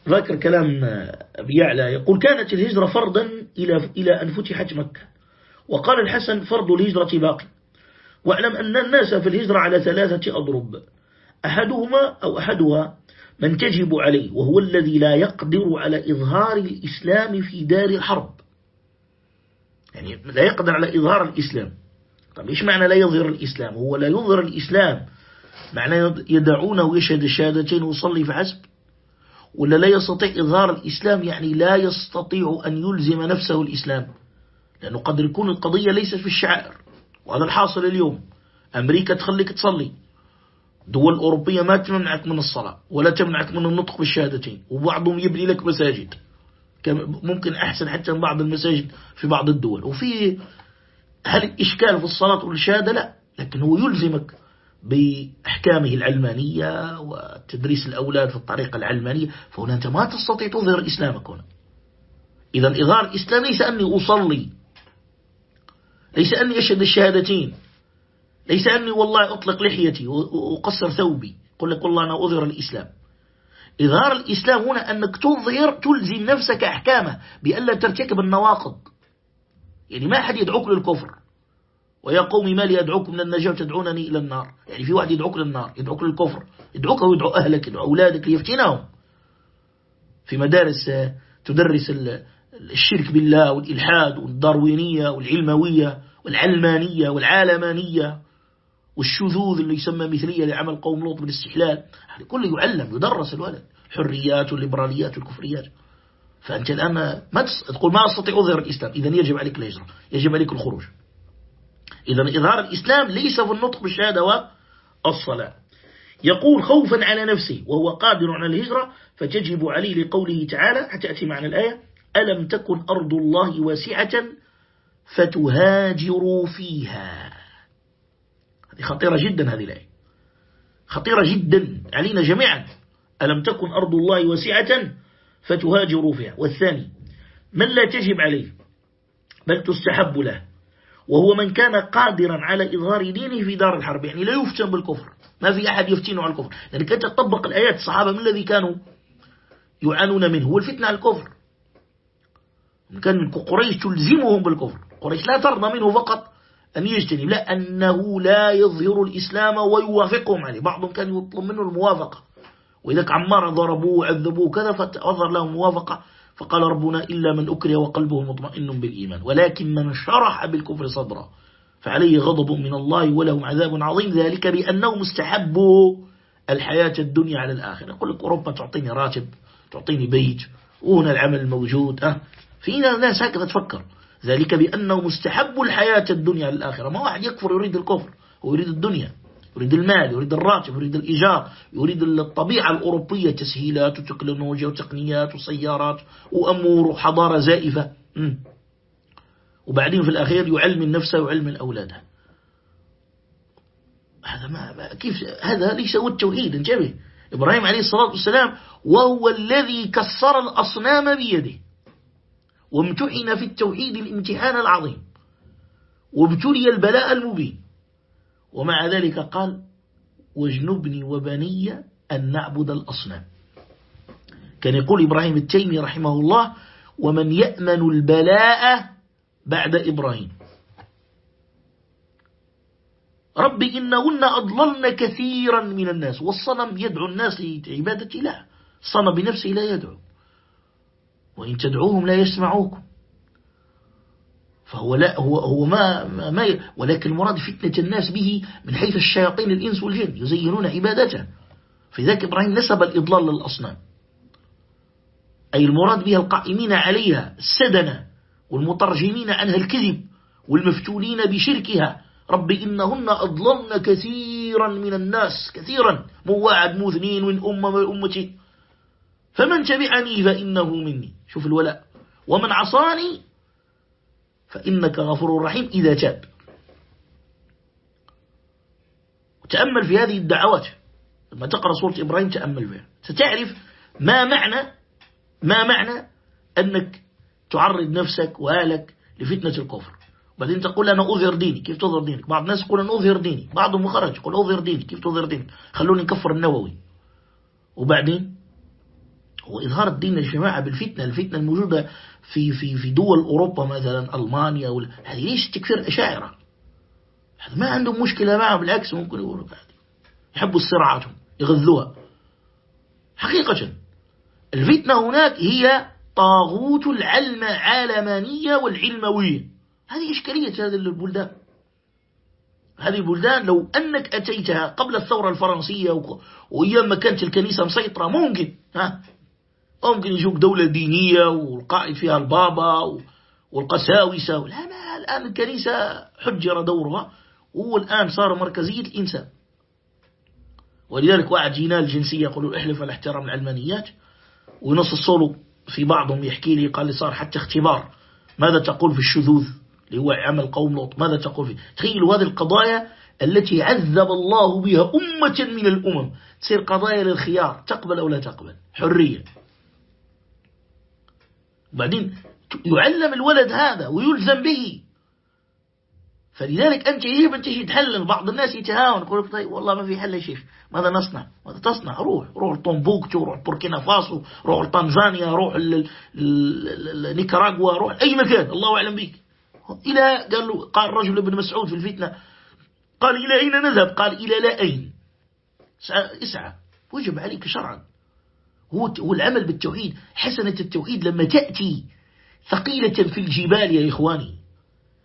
ذكر كلام أبي يعلى. يقول كانت الهجرة فرضا إلى إلى أن فتحت مكة. وقال الحسن فرض الهجرة باقي. واعلم أن الناس في الهجرة على ثلاثة أضرب. أحدهما أو أحدها من تجب عليه وهو الذي لا يقدر على إظهار الإسلام في دار الحرب. يعني لا يقدر على إظهار الإسلام. طب إيش معنى لا يظهر الإسلام؟ هو لا يظهر الإسلام. معنى يدعونه ويشهد الشهادتين ويصلي في حسب ولا لا يستطيع إظهار الإسلام؟ يعني لا يستطيع أن يلزم نفسه الإسلام لأنه قد يكون القضية ليست في الشعائر وهذا الحاصل اليوم. أمريكا تخليك تصلي. دول أوروبية ما تمنعك من الصلاة ولا تمنعك من النطق بالشهادتين وبعضهم يبني لك مساجد. ممكن أحسن حتى من بعض المساجد في بعض الدول. وفي هل الإشكال في الصلاة والشهادة؟ لا لكن هو يلزمك بأحكامه العلمانية وتدريس الأولاد في الطريقة العلمانية فهنا أنت ما تستطيع تظهر إسلامك هنا. إذا إظهار الإسلام ليس أني أصلي ليس أني أشهد الشهادتين ليس أني والله أطلق لحيتي وأقصر ثوبي قل لك والله أنا أظهر الإسلام. إظهار الإسلام هنا أنك تظهر تلزم نفسك أحكامه بألا ترتكب النواقض. يعني ما أحد يدعوك للكفر. ويا قومي ما لي أدعوكم من النجاة تدعونني إلى النار. يعني في واحد يدعوك للنار يدعوك للكفر يدعوك ويدعو أهلك يدعو أولادك ليفتنهم. في مدارس تدرس الشرك بالله والإلحاد والداروينية والعلموية والعلمانية والعالمانية والشذوذ اللي يسمى مثلية لعمل قوم لوط بالاستحلال هذا كله يعلم يدرس الولد. حريات والليبراليات والكفريات. فأنت الآن ما تقول ما أستطيع أظهر الإسلام. إذا يجب عليك الهجرة يجب عليك الخروج. إذا إظهار الإسلام ليس في النطق بالشهادة والصلاة. يقول خوفا على نفسه وهو قادر على الهجرة فتجب عليه لقوله تعالى حتى أتي معنى الآية ألم تكن أرض الله واسعة فتهاجروا فيها. هذه خطيرة جدا هذه الآية. خطيرة جدا علينا جميعا. ألم تكن أرض الله واسعة فتهاجروا فيها. والثاني من لا تجب عليه بل تستحب له. وهو من كان قادرا على إظهار دينه في دار الحرب. يعني لا يفتن بالكفر. ما في أحد يفتنه على الكفر. لأن كانت تطبق الآيات. الصحابة من الذي كانوا يعانون منه؟ هو الفتنة على الكفر. كان قريش تلزمهم بالكفر. قريش لا ترضى منه فقط أن يجتنب. لا أنه لا يظهر الإسلام ويوافقهم عليه. بعضهم كان يطلب منه الموافقة. وإذا عمار ضربوه وعذبوه كذا فأظهر لهم موافقة. فقال ربنا إلا من أكره وقلبه مطمئن بالإيمان. ولكن من شرح بالكفر صدرا فعليه غضب من الله ولهم عذاب عظيم. ذلك بأنهم استحبوا الحياة الدنيا على الآخرة. يقول لك أوروبا تعطيني راتب تعطيني بيت وهنا العمل الموجود أه؟ فينا ناس هكذا تفكر. ذلك بأنه مستحب الحياة الدنيا للآخرة ما واحد يكفر يريد الكفر ويريد الدنيا. يريد المال يريد الراتب يريد الإيجار يريد الطبيعة الأوروبية تسهيلات وتكنولوجيا وتقنيات وسيارات وأمور وحضارة زائفة. وبعدين في الأخير يعلم نفسه ويعلم أولاده هذا ما كيف هذا ليس هو التوحيد انتبه إبراهيم عليه الصلاة والسلام وهو الذي كسر الأصنام بيده. وامتحن في التوحيد الامتحان العظيم. وابتلي البلاء المبين. ومع ذلك قال واجنبني وبني أن نعبد الأصنام. كان يقول إبراهيم التيمي رحمه الله ومن يأمن البلاء بعد إبراهيم. رب إنهن أضللن كثيرا من الناس والصنم يدعو الناس لعبادة الله. الصنم بنفسه لا يدعو. وإن تدعوهم لا يسمعوكم. فهو لا هو هو ما ما ولكن المراد فتنة الناس به من حيث الشياطين الإنس والجن يزينون عبادته. في ذاك إبراهيم نسب الإضلال للأصنام. أي المراد بها القائمين عليها السدنة والمترجمين عنها الكذب والمفتونين بشركها. رب إنهن أضللن كثيرا من الناس كثيرا. مواعد موذنين من أمة أمتي فمن تبعني فإنه مني. شوف الولاء. ومن عصاني فإنك غفور رحيم إذا تاب. تأمل في هذه الدعوات. لما تقرأ سورة إبراهيم تأمل فيها. ستعرف ما معنى ما معنى أنك تعرض نفسك وآلك لفتنة الكفر. بعدين تقول أنا أظهر ديني. كيف تظهر دينك؟ بعض الناس يقول أنا أظهر ديني. بعضهم خرج يقول أظهر ديني. كيف تظهر دينك؟ خلوني نكفر النووي. وبعدين؟ هو إظهار الدين يا جماعة بالفتنة الفتنة الموجودة في في في دول أوروبا مثلا ألمانيا ولا هذه ليش تكفير أشاعرة؟ ما عندهم مشكلة معه بالعكس ممكن يقولوا يحبوا الصراعات يغذوها. حقيقة الفتنة هناك هي طاغوت العلم عالمانية والعلموية. هذه إشكالية هذه البلدان. هذه البلدان لو أنك أتيتها قبل الثورة الفرنسية وأيام ما كانت الكنيسة مسيطرة ممكن ها؟ ممكن يجوك دولة دينية والقائد فيها البابا والقساوسة. لا ما الآن الكنيسة حجر دورها وهو الآن صار مركزية الإنسان. ولذلك واحد جينا الجنسية يقولوا احلف على احترام العلمانيات. ونص الصولو في بعضهم يحكي لي قال لي صار حتى اختبار. ماذا تقول في الشذوذ؟ اللي هو عمل قوم لوط. ماذا تقول فيه؟ تخيلوا هذه القضايا التي عذب الله بها أمة من الأمم. تصير قضايا للخيار تقبل أو لا تقبل؟ حرية. بعدين يعلم الولد هذا ويلزم به. فلذلك أنت يجب أن تجي تحلل بعض الناس يتهاون يقول طيب والله ما في حل يا شيخ ماذا نصنع؟ ماذا تصنع؟ روح روح لطنبوكتو روح بوركينا فاسو روح لطنزانيا روح لنيكاراغوا روح أي مكان الله أعلم بك إلى قال له قال رجل ابن مسعود في الفتنة قال إلى أين نذهب؟ قال إلى لا أين. اسعى وجب عليك شرعا. هو العمل بالتوحيد حسنة التوحيد لما تأتي ثقيلة في الجبال يا إخواني.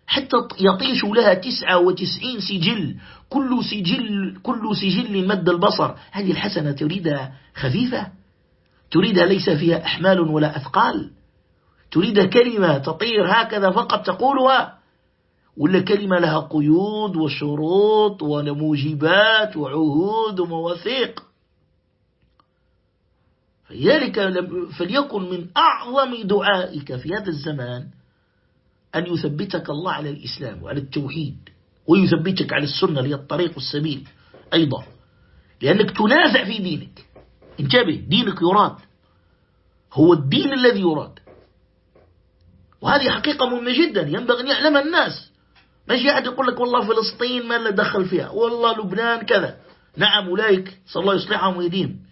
حتى يطيش لها تسعة وتسعين سجل كل سجل, كل سجل مد البصر. هذه الحسنة تريدها خفيفة؟ تريدها ليس فيها أحمال ولا أثقال؟ تريد كلمة تطير هكذا فقط تقولها؟ ولا كلمة لها قيود وشروط وموجبات وعهود ومواثيق؟ فلذلك فليكن من أعظم دعائك في هذا الزمان أن يثبتك الله على الإسلام وعلى التوحيد ويثبتك على السنة هي الطريق والسبيل أيضا. لأنك تنازع في دينك. انتبه دينك يراد. هو الدين الذي يراد. وهذه حقيقة مهمة جدا. ينبغي أن يعلم الناس. ماشي أحد يقول لك والله فلسطين ما اللي دخل فيها. والله لبنان كذا. نعم أولئك صلى الله يصلحهم ويديم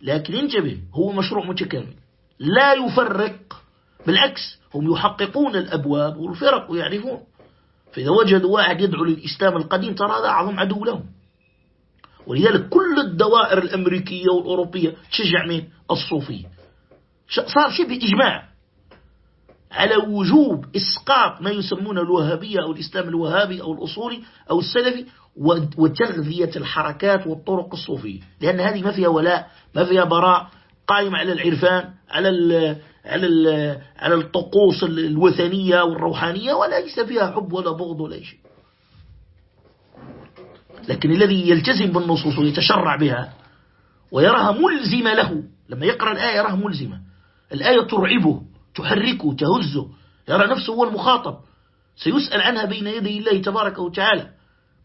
لكن انتبه هو مشروع متكامل. لا يفرق بالعكس هم يحققون الأبواب والفرق ويعرفون. فإذا وجدوا واحد يدعو للإسلام القديم ترى هذا أعظم عدو لهم. ولذلك كل الدوائر الأمريكية والأوروبية تشجع من الصوفية. صار شبه إجماع على وجوب إسقاط ما يسمونه الوهابية أو الإسلام الوهابي أو الأصولي أو السلفي وتغذية الحركات والطرق الصوفية. لأن هذه ما فيها ولاء ما فيها براء قائمة على العرفان على ال على ال على الطقوس الوثنية والروحانية وليس فيها حب ولا بغض ولا شيء. لكن الذي يلتزم بالنصوص ويتشرع بها ويراها ملزمة له لما يقرأ الآية يراها ملزمة. الآية ترعبه تحركه تهزه. يرى نفسه هو المخاطب. سيسأل عنها بين يدي الله تبارك وتعالى.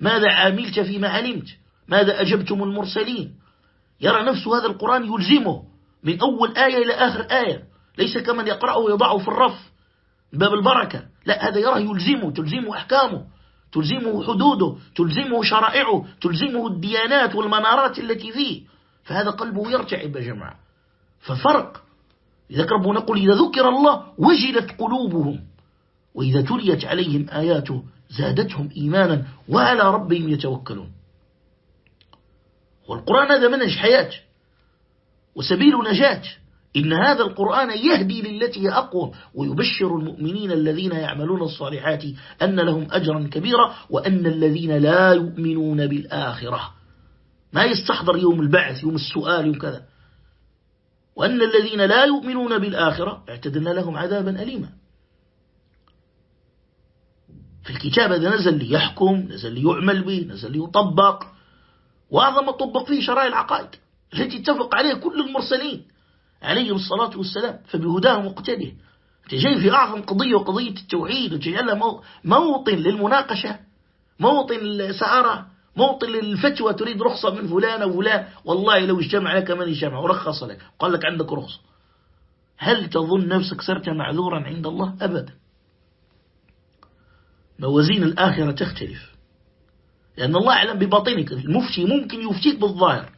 ماذا عملت فيما علمت؟ ماذا أجبتم المرسلين؟ يرى نفسه هذا القرآن يلزمه من أول آية إلى آخر آية. ليس كمن يقرأه ويضعه في الرف. باب البركة. لا هذا يرى يلزمه تلزمه أحكامه تلزمه حدوده تلزمه شرائعه تلزمه الديانات والمنارات التي فيه. فهذا قلبه يرتعب يا جماعة. ففرق. إذا ربنا نقول إذا ذكر الله وجلت قلوبهم. وإذا تليت عليهم آياته زادتهم إيمانا وعلى ربهم يتوكلون. والقرآن هذا منهج حياة وسبيل نجاة. إن هذا القرآن يهدي للتي أقوى ويبشر المؤمنين الذين يعملون الصالحات أن لهم أجرا كبيرا وأن الذين لا يؤمنون بالآخرة. ما يستحضر يوم البعث يوم السؤال يوم كذا. وأن الذين لا يؤمنون بالآخرة اعتدنا لهم عذابا أليما. في الكتاب هذا نزل ليحكم نزل ليعمل به نزل ليطبق. وهذا ما طبق فيه شرائع العقائد التي اتفق عليها كل المرسلين عليهم الصلاة والسلام. فبهداه مقتده جاي في أعظم قضية وقضية التوحيد وجعلها موطن للمناقشة موطن السعارة موطن للفتوى. تريد رخصة من فلان أو فلان؟ والله لو اجتمع لك من اجتمع ورخص لك. قال لك عندك رخصة. هل تظن نفسك صرت معذورا عند الله؟ أبدا. موازين الآخرة تختلف. لأن الله أعلم بباطنك. المفتي ممكن يفتيك بالظاهر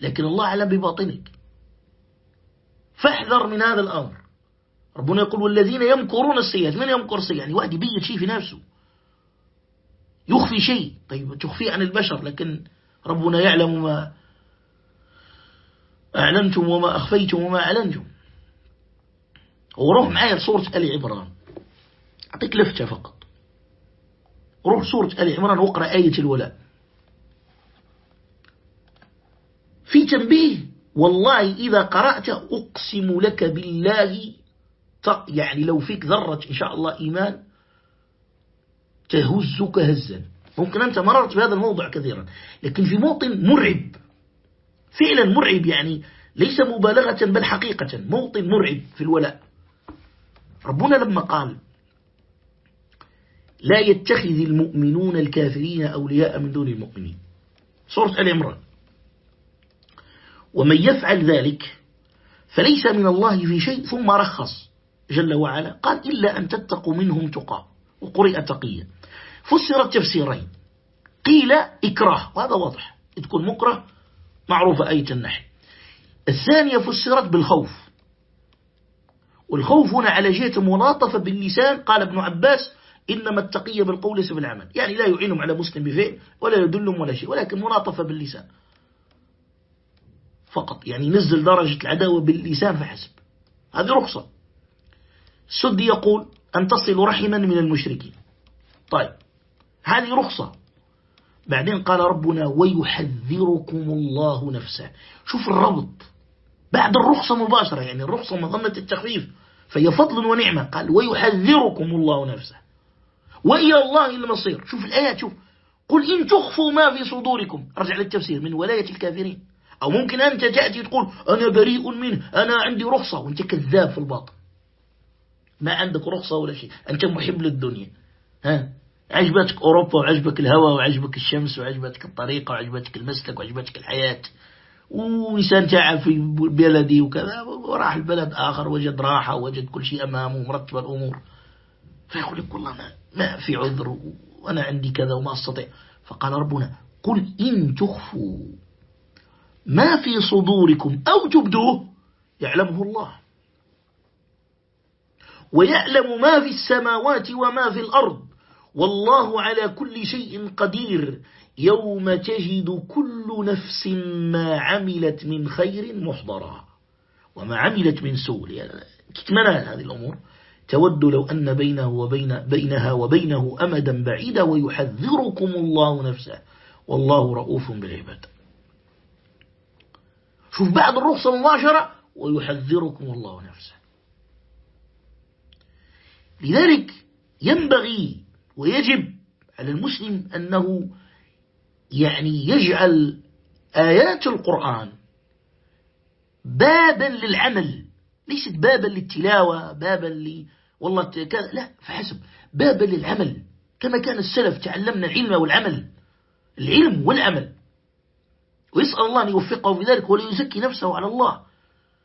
لكن الله أعلم بباطنك. فاحذر من هذا الأمر. ربنا يقول والذين يمكرون السيئات. من يمكر السيئات يعني واحد يبيت شيء في نفسه. يخفي شيء. طيب تخفيه عن البشر لكن ربنا يعلم ما أعلنتم وما أخفيتم وما أعلنتم. وروح معايا لصورة آل عمران. أعطيك لفتة فقط. روح سورة آل عمران واقرأ آية الولاء. في تنبيه والله إذا قرأت أقسم لك بالله يعني لو فيك ذرة إن شاء الله إيمان تهزك هزا. ممكن أنت مررت بهذا الموضوع كثيرا. لكن في موطن مرعب فعلا مرعب يعني ليس مبالغة بل حقيقة. موطن مرعب في الولاء. ربنا لما قال لا يتخذ المؤمنون الكافرين أولياء من دون المؤمنين. سورة العمران ومن يفعل ذلك فليس من الله في شيء ثم رخص جل وعلا قال إلا أن تتقوا منهم تقى وقرئ تقيا. فسرت تفسيرين. قيل إكراه وهذا واضح تكون مكره معروفة آية النحل الثانية فسرت بالخوف. والخوف هنا على جهة ملاطفة باللسان قال ابن عباس إنما التقية بالقول ليس بالعمل. يعني لا يعينهم على مسلم بفعل ولا يدلهم ولا شيء ولكن ملاطفة باللسان. فقط. يعني نزل درجة العداوة باللسان فحسب. هذه رخصة. السدي يقول أن تصل رحما من المشركين. طيب. هذه رخصة. بعدين قال ربنا ويحذركم الله نفسه. شوف الربط. بعد الرخصة مباشرة يعني الرخصة مظنة التخفيف فهي فضل ونعمة. قال ويحذركم الله نفسه. وإلى الله المصير. شوف الآيات شوف. قل إن تخفوا ما في صدوركم. رجع للتفسير. من ولاية الكافرين. أو ممكن أنت تأتي تقول أنا بريء منه أنا عندي رخصة. وأنت كذاب في الباطن. ما عندك رخصة ولا شيء. أنت محب للدنيا. ها؟ عجبتك أوروبا وعجبك الهواء وعجبك الشمس وعجبتك الطريقة وعجبتك المسلك وعجبتك الحياة. وإنسان تعب في بلدي وكذا وراح البلد آخر وجد راحة وجد كل شيء أمامه مرتب الأمور. فيقول لك والله ما, ما في عذر وأنا عندي كذا وما أستطيع. فقال ربنا قل إن تخفوا. ما في صدوركم أو تبدوه يعلمه الله. ويعلم ما في السماوات وما في الأرض. والله على كل شيء قدير. يوم تجد كل نفس ما عملت من خير محضرا. وما عملت من سوء. يعني هذه الأمور. تود لو أن بينه وبين بينها وبينه أمدا بعيدا ويحذركم الله نفسه. والله رؤوف بالعباد. شوف بعد الرخصة مباشرة ويحذركم الله نفسه. لذلك ينبغي ويجب على المسلم أنه يعني يجعل آيات القرآن بابا للعمل ليست بابا للتلاوة بابا ل والله كذا لا فحسب. بابا للعمل. كما كان السلف تعلمنا العلم والعمل. العلم والعمل. ويسأل الله أن يوفقه في ذلك ولا يزكي نفسه على الله.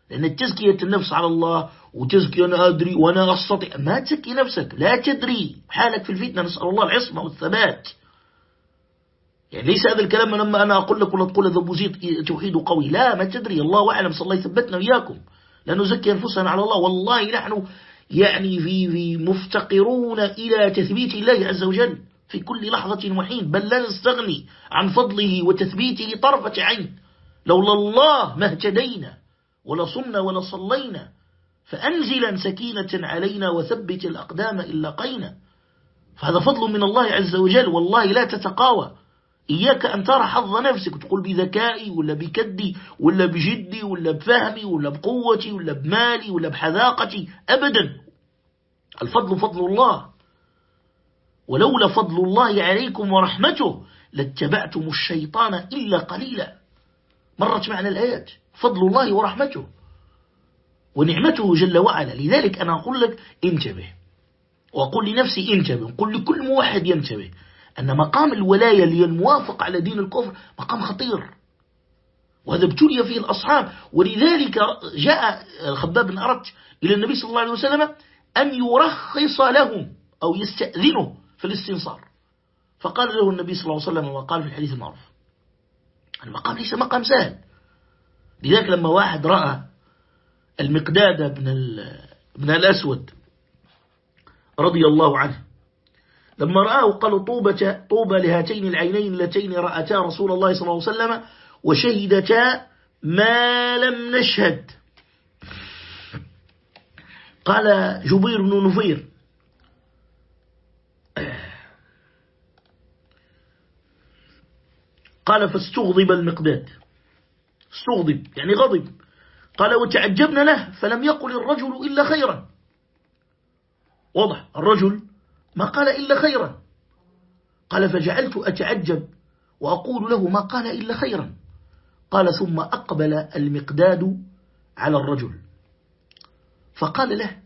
لأن التزكية النفس على الله وتزكي أنا أدري وأنا أستطيع. ما تزكي نفسك لا تدري. حالك في الفتنة نسأل الله العصمة والثبات. يعني ليس هذا الكلام لما أنا أقول لك ولا تقول. هذا بوزيد توحيد قوي. لا ما تدري. الله أعلم. صلى الله يثبتنا وإياكم. لا نزكي أنفسنا على الله. والله نحن يعني في, في مفتقرون إلى تثبيت الله عز وجل في كل لحظة وحين. بل لا نستغني عن فضله وتثبيته طرفة عين. لولا الله ما اهتدينا ولا صمنا ولا صلينا. فأنزلا سكينة علينا وثبت الأقدام إلا قينا فهذا فضل من الله عز وجل. والله لا تتقاوى. إياك أن ترى حظ نفسك وتقول بذكائي ولا بكدي ولا بجدي ولا بفهمي ولا بقوتي ولا بمالي ولا بحذاقتي أبدا. الفضل فضل الله. ولولا فضل الله عليكم ورحمته لاتبعتم الشيطان إلا قليلا. مرت معنا الآيات. فضل الله ورحمته. ونعمته جل وعلا. لذلك أنا أقول لك انتبه. وأقول لنفسي انتبه. قل لكل موحد ينتبه. أن مقام الولاية اللي الموافق على دين الكفر مقام خطير. وهذا ابتلي فيه الأصحاب. ولذلك جاء الخباب بن أردت إلى النبي صلى الله عليه وسلم أن يرخص لهم أو يستأذنه في الاستنصار. فقال له النبي صلى الله عليه وسلم وقال في الحديث المعروف. المقام ليس مقام سهل. لذلك لما واحد رأى المقداد بن, بن الأسود رضي الله عنه لما رآه قالوا طوبة طوبى لهاتين العينين اللتين رأتا رسول الله صلى الله عليه وسلم وشهدتا ما لم نشهد. قال جبير بن نفير. قال فاستغضب المقداد استغضب يعني غضب. قال وتعجبنا له فلم يقل الرجل إلا خيرا. واضح الرجل ما قال إلا خيرا. قال فجعلت أتعجب وأقول له ما قال إلا خيرا. قال ثم أقبل المقداد على الرجل. فقال له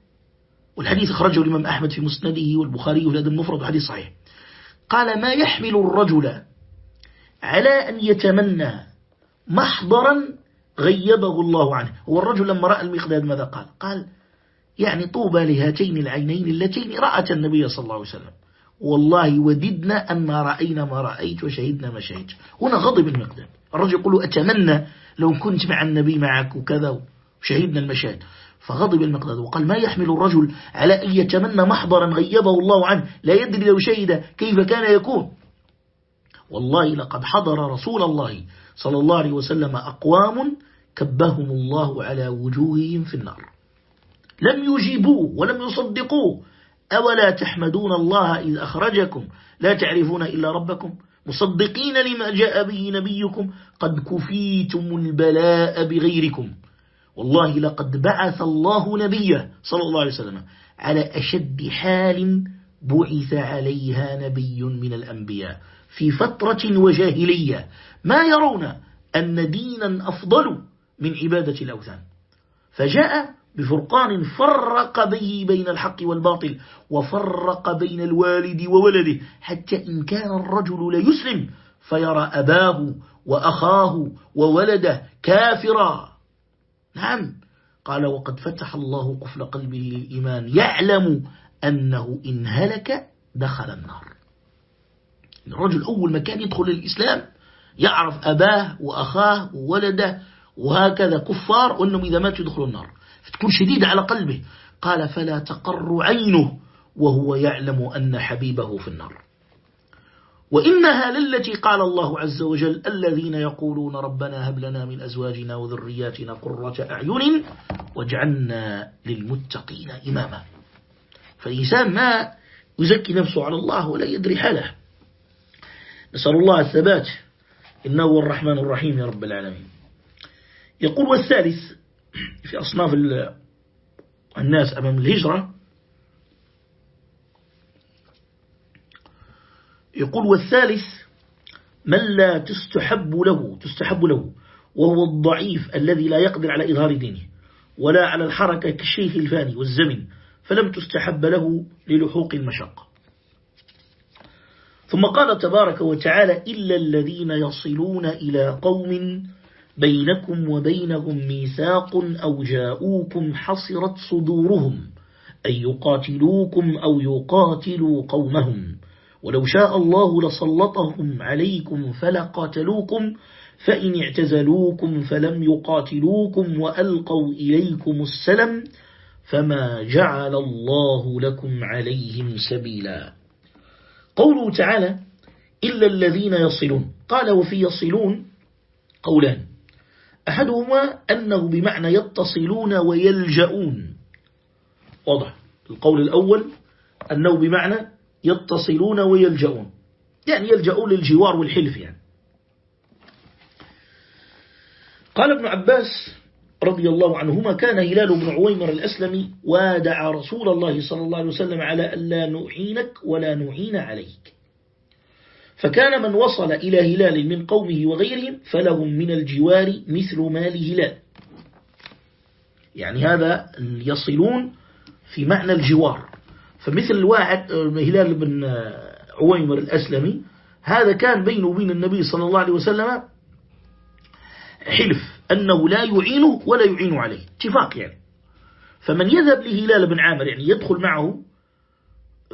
والحديث أخرجه الإمام أحمد في مسنده والبخاري في المفرد وحديث صحيح. قال ما يحمل الرجل على أن يتمنى محضرا غيبه الله عنه؟ هو الرجل لما رأى المقداد ماذا قال؟ قال يعني طوبى لهاتين العينين اللتين رأت النبي صلى الله عليه وسلم. والله وددنا أن ما رأينا ما رأيت وشهدنا ما شهدت. هنا غضب المقدام الرجل يقول أتمنى لو كنت مع النبي معك وكذا وشهدنا المشاهد. فغضب المقداد وقال ما يحمل الرجل على أن يتمنى محضرا غيبه الله عنه؟ لا يدري لو شهد كيف كان يكون. والله لقد حضر رسول الله صلى الله عليه وسلم أقوام كبهم الله على وجوههم في النار. لم يجيبوه ولم يصدقوه. أولا تحمدون الله إذ أخرجكم. لا تعرفون إلا ربكم. مصدقين لما جاء به نبيكم. قد كفيتم البلاء بغيركم. والله لقد بعث الله نبيه صلى الله عليه وسلم على أشد حال بعث عليها نبي من الأنبياء في فترة وجاهلية. ما يرون أن دينا أفضل من عبادة الأوثان. فجاء بفرقان فرق به بين الحق والباطل وفرق بين الوالد وولده حتى إن كان الرجل ليسلم فيرى أباه وأخاه وولده كافرا. نعم. قال وقد فتح الله قفل قلبه للإيمان يعلم أنه إن هلك دخل النار. الرجل أول ما كان يدخل الإسلام يعرف أباه وأخاه وولده وهكذا كفار وأنهم إذا ماتوا يدخلوا النار. فتكون شديدة على قلبه. قال فلا تقر عينه وهو يعلم أن حبيبه في النار. وإنها للتي قال الله عز وجل الذين يقولون ربنا هب لنا من أزواجنا وذرياتنا قرة أعين واجعلنا للمتقين إماما. فالإنسان ما يزكي نفسه على الله ولا يدري حاله. نسأل الله الثبات. إنه هو الرحمن الرحيم يا رب العالمين. يقول والثالث في أصناف الناس أمام الهجرة يقول والثالث من لا تستحب له تستحب له وهو الضعيف الذي لا يقدر على إظهار دينه ولا على الحركة كالشيخ الفاني والزمن فلم تستحب له للحوق المشقة. ثم قال تبارك وتعالى إلا الذين يصلون إلى قوم بينكم وبينهم ميثاق أو جاءوكم حصرت صدورهم أن يقاتلوكم أو يقاتلوا قومهم. ولو شاء الله لسلطهم عليكم فلقاتلوكم فإن اعتزلوكم فلم يقاتلوكم وألقوا إليكم السلم فما جعل الله لكم عليهم سبيلا. قوله تعالى إلا الذين يصلون. قال وفي يصلون قولان أحدهما أنه بمعنى يتصلون ويلجؤون. واضح. القول الأول أنه بمعنى يتصلون ويلجؤون. يعني يلجؤون للجوار والحلف يعني. قال ابن عباس رضي الله عنهما كان هلال بن عويمر الأسلمي وادع رسول الله صلى الله عليه وسلم على ألا نعينك ولا نعين عليك. فكان من وصل إلى هلال من قومه وغيرهم فلهم من الجوار مثل مال هلال. يعني هذا يصلون في معنى الجوار. فمثل الواحد هلال بن عويمر الأسلمي هذا كان بينه وبين النبي صلى الله عليه وسلم حلف أنه لا يعينه ولا يعين عليه. اتفاق يعني. فمن يذهب لهلال بن عامر يعني يدخل معه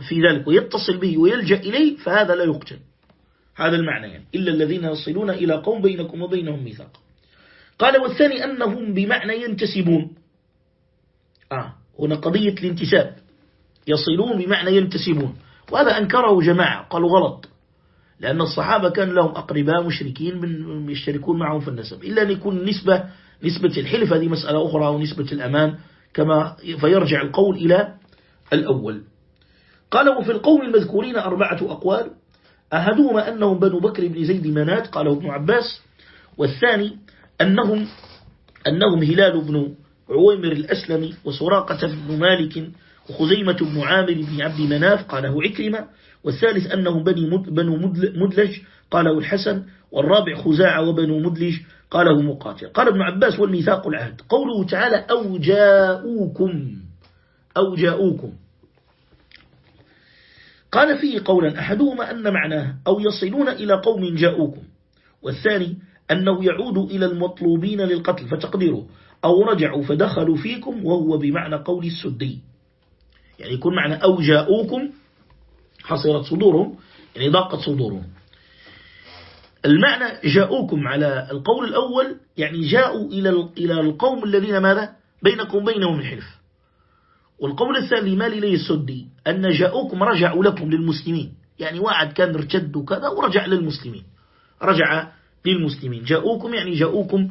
في ذلك ويتصل به ويلجأ إليه فهذا لا يقتل. هذا المعنى يعني. إلا الذين يصلون إلى قوم بينكم وبينهم ميثاق. قال والثاني أنهم بمعنى ينتسبون. آه هنا قضية الانتساب. يصلون بمعنى ينتسبون. وهذا أنكره جماعة. قالوا غلط. لأن الصحابة كان لهم أقرباء مشركين يشتركون معهم في النسب. إلا أن يكون نسبة نسبة الحلف هذه مسألة أخرى ونسبة الأمان كما فيرجع القول إلى الأول. قال وفي القوم المذكورين أربعة أقوال. أحدهما أنهم بنو بكر بن زيد منات قاله ابن عباس. والثاني أنهم أنهم هلال بن عويمر الأسلمي وسراقة بن مالك وخزيمة بن عامر بن عبد مناف قاله عكرمة. والثالث أنهم بني بنو مدلج قاله الحسن. والرابع خزاعة وبنو مدلج قاله مقاتل. قال ابن عباس والميثاق العهد. قوله تعالى أو جاءوكم أو جاءوكم قال فيه قولا أحدهما أن معناه أو يصلون إلى قوم جاءوكم والثاني أنه يعود إلى المطلوبين للقتل فتقديره أو رجعوا فدخلوا فيكم وهو بمعنى قول السدي. يعني يكون معنى أو جاءوكم حصلت صدورهم يعني ضاقت صدورهم. المعنى جاءوكم على القول الأول يعني جاءوا إلى القوم الذين ماذا؟ بينكم بينهم الحلف. والقول الثاني ما لي السدي أن جاءوكم رجعوا لكم للمسلمين. يعني واحد كان ارتد وكذا ورجع للمسلمين. رجع للمسلمين. جاءوكم يعني جاءوكم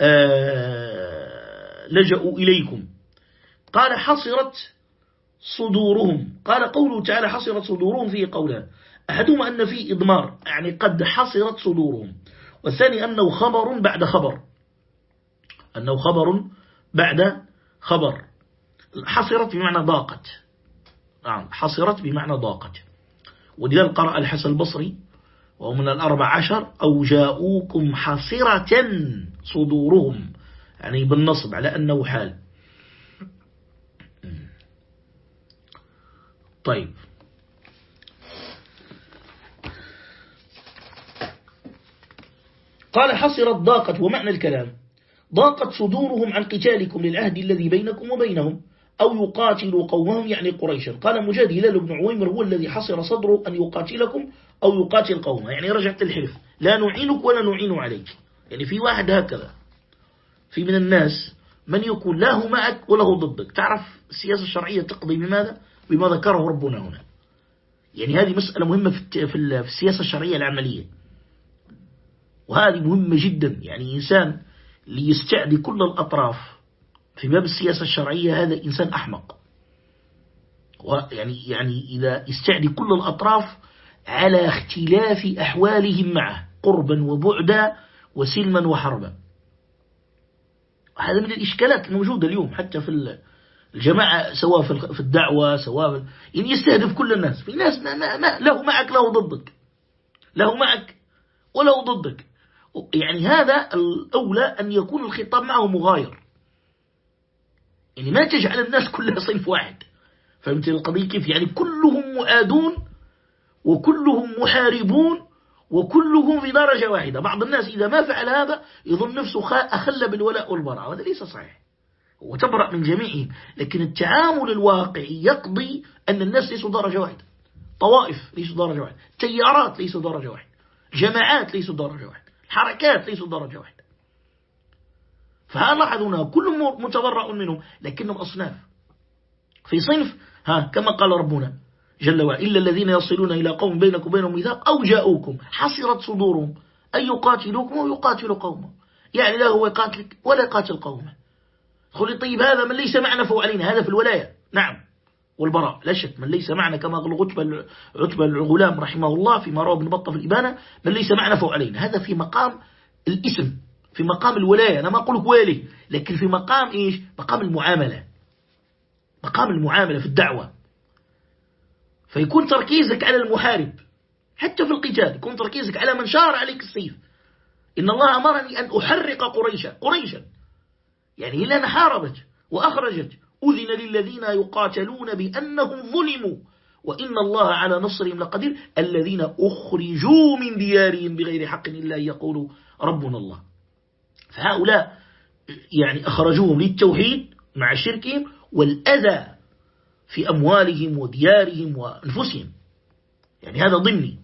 آه لجأوا إليكم. قال حصرت صدورهم. قال قوله تعالى حصرت صدورهم فيه قولا. أحدهما أن فيه إضمار يعني قد حصرت صدورهم. والثاني أنه خبر بعد خبر. أنه خبر بعد خبر. حصرت بمعنى ضاقت. نعم حصرت بمعنى ضاقت. ولذلك قرأ الحسن البصري وهو من الأربع عشر أو جاءوكم حصرة صدورهم. يعني بالنصب على أنه حال. طيب. قال حصرت ضاقت ومعنى الكلام. ضاقت صدورهم عن قتالكم للعهد الذي بينكم وبينهم. أو يقاتلوا قومهم يعني قريشا قال مجاد هلال بن عويمر هو الذي حصر صدره أن يقاتلكم أو يقاتل قومه. يعني رجعت الحلف لا نعينك ولا نعين عليك. يعني في واحد هكذا. في من الناس من يكون له معك وله ضدك. تعرف السياسة الشرعية تقضي بماذا؟ بما ذكره ربنا هنا. يعني هذه مسألة مهمة في السياسة الشرعية العملية. وهذه مهمة جدا. يعني إنسان ليستعدي كل الأطراف في باب السياسة الشرعية هذا إنسان أحمق. ويعني يعني إذا استعدي كل الأطراف على اختلاف أحوالهم معه قربا وبعدا وسلما وحربا. هذا من الإشكالات الموجودة اليوم حتى في الجماعة سواء في الدعوة سواء يعني يستهدف كل الناس في ناس ما ما ما له معك له ضدك. له معك وله ضدك. يعني هذا الأولى أن يكون الخطاب معه مغاير. يعني ما تجعل الناس كلها صنف واحد. فهمت القضية كيف؟ يعني كلهم مؤادون وكلهم محاربون وكلهم في درجة واحدة. بعض الناس إذا ما فعل هذا يظن نفسه أخل بالولاء والبراء وهذا ليس صحيح. وتبرأ من جميعهم. لكن التعامل الواقعي يقضي أن الناس ليسوا درجة واحدة. طوائف ليسوا درجة واحدة. تيارات ليسوا درجة واحدة. جماعات ليسوا درجة واحدة. حركات ليسوا درجة واحدة. فلاحظوا هنا كل متبرأ منهم لكنهم أصناف. في صنف ها كما قال ربنا جل وعلا إلا الذين يصلون إلى قوم بينكم وبينهم ميثاق أو جاءوكم حصرت صدورهم أن يقاتلوكم ويقاتلوا قومه. يعني لا هو يقاتلك ولا يقاتل قومه. قل طيب هذا من ليس معنا فهو علينا هذا في الولاية. نعم والبراء لا شك من ليس معنا كما قال عتبة الغلام رحمه الله فيما روى ابن بطة في الإبانة من ليس معنا فهو علينا. هذا في مقام الاسم. في مقام الولاية. أنا ما أقول والي لكن في مقام إيش؟ مقام المعاملة. مقام المعاملة في الدعوة. فيكون تركيزك على المحارب حتى في القتال يكون تركيزك على من شار عليك السيف. إن الله أمرني أن أحرق قريشا قريشا. يعني لأن حاربت وأخرجت أذن للذين يقاتلون بأنهم ظلموا. وإن الله على نصرهم لقدير الذين أخرجوا من ديارهم بغير حق إلا يقولوا ربنا الله. فهؤلاء يعني أخرجوهم للتوحيد مع شركهم والأذى في أموالهم وديارهم وأنفسهم. يعني هذا ضمني.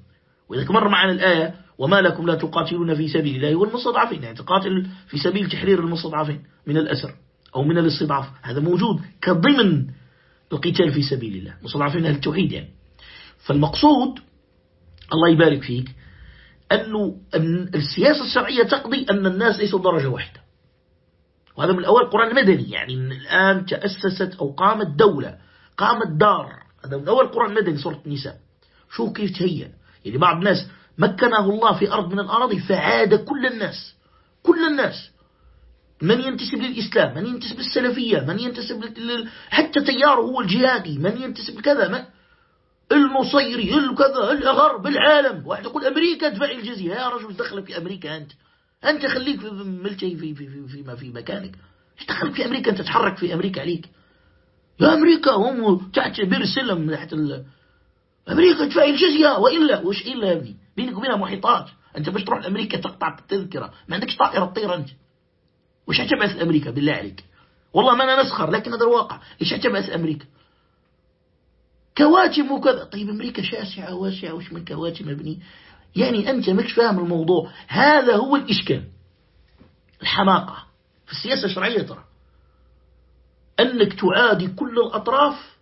وإذا مر معنا الآية وما لكم لا تقاتلون في سبيل الله والمستضعفين. يعني تقاتل في سبيل تحرير المستضعفين من الأسر أو من الاستضعاف. هذا موجود كضمن القتال في سبيل الله. مستضعفين أهل التوحيد يعني. فالمقصود الله يبارك فيك أنه السياسة الشرعية تقضي أن الناس ليسوا درجة واحدة. وهذا من الأول القرآن المدني يعني الآن تأسست أو قامت دولة قامت دار. هذا من أول القرآن المدني سورة النساء. شوف كيف تهيأ. يعني بعض الناس مكنه الله في أرض من الأراضي فعاد كل الناس كل الناس. من ينتسب للإسلام؟ من ينتسب للسلفية؟ من ينتسب. حتى تياره هو الجهادي. من ينتسب لكذا؟ من النصيري الكذا الغرب العالم واحد يقول أمريكا ادفع الجزية يا رجل دخلك في أمريكا أنت. أنت خليك في ملتهي في, في, في, في, في مكانك. إيش دخلك في أمريكا؟ أنت تتحرك في أمريكا عليك. يا أمريكا هم تحت بير السلم تحت ال... أمريكا ادفع الجزية وإلا وش إلا ابني؟ بينك وبينها محيطات. أنت باش تروح لأمريكا تقطع التذكرة. ما عندكش طائرة تطير أنت. وش هتبعث أمريكا بالله عليك. والله ما أنا نسخر لكن هذا الواقع. إيش هتبعث أمريكا كواكب وكذا. طيب أمريكا شاسعة واسعة وش من كواكب مبني؟ يعني أنت مش فاهم الموضوع. هذا هو الإشكال. الحماقة. في السياسة الشرعية ترى. أنك تعادي كل الأطراف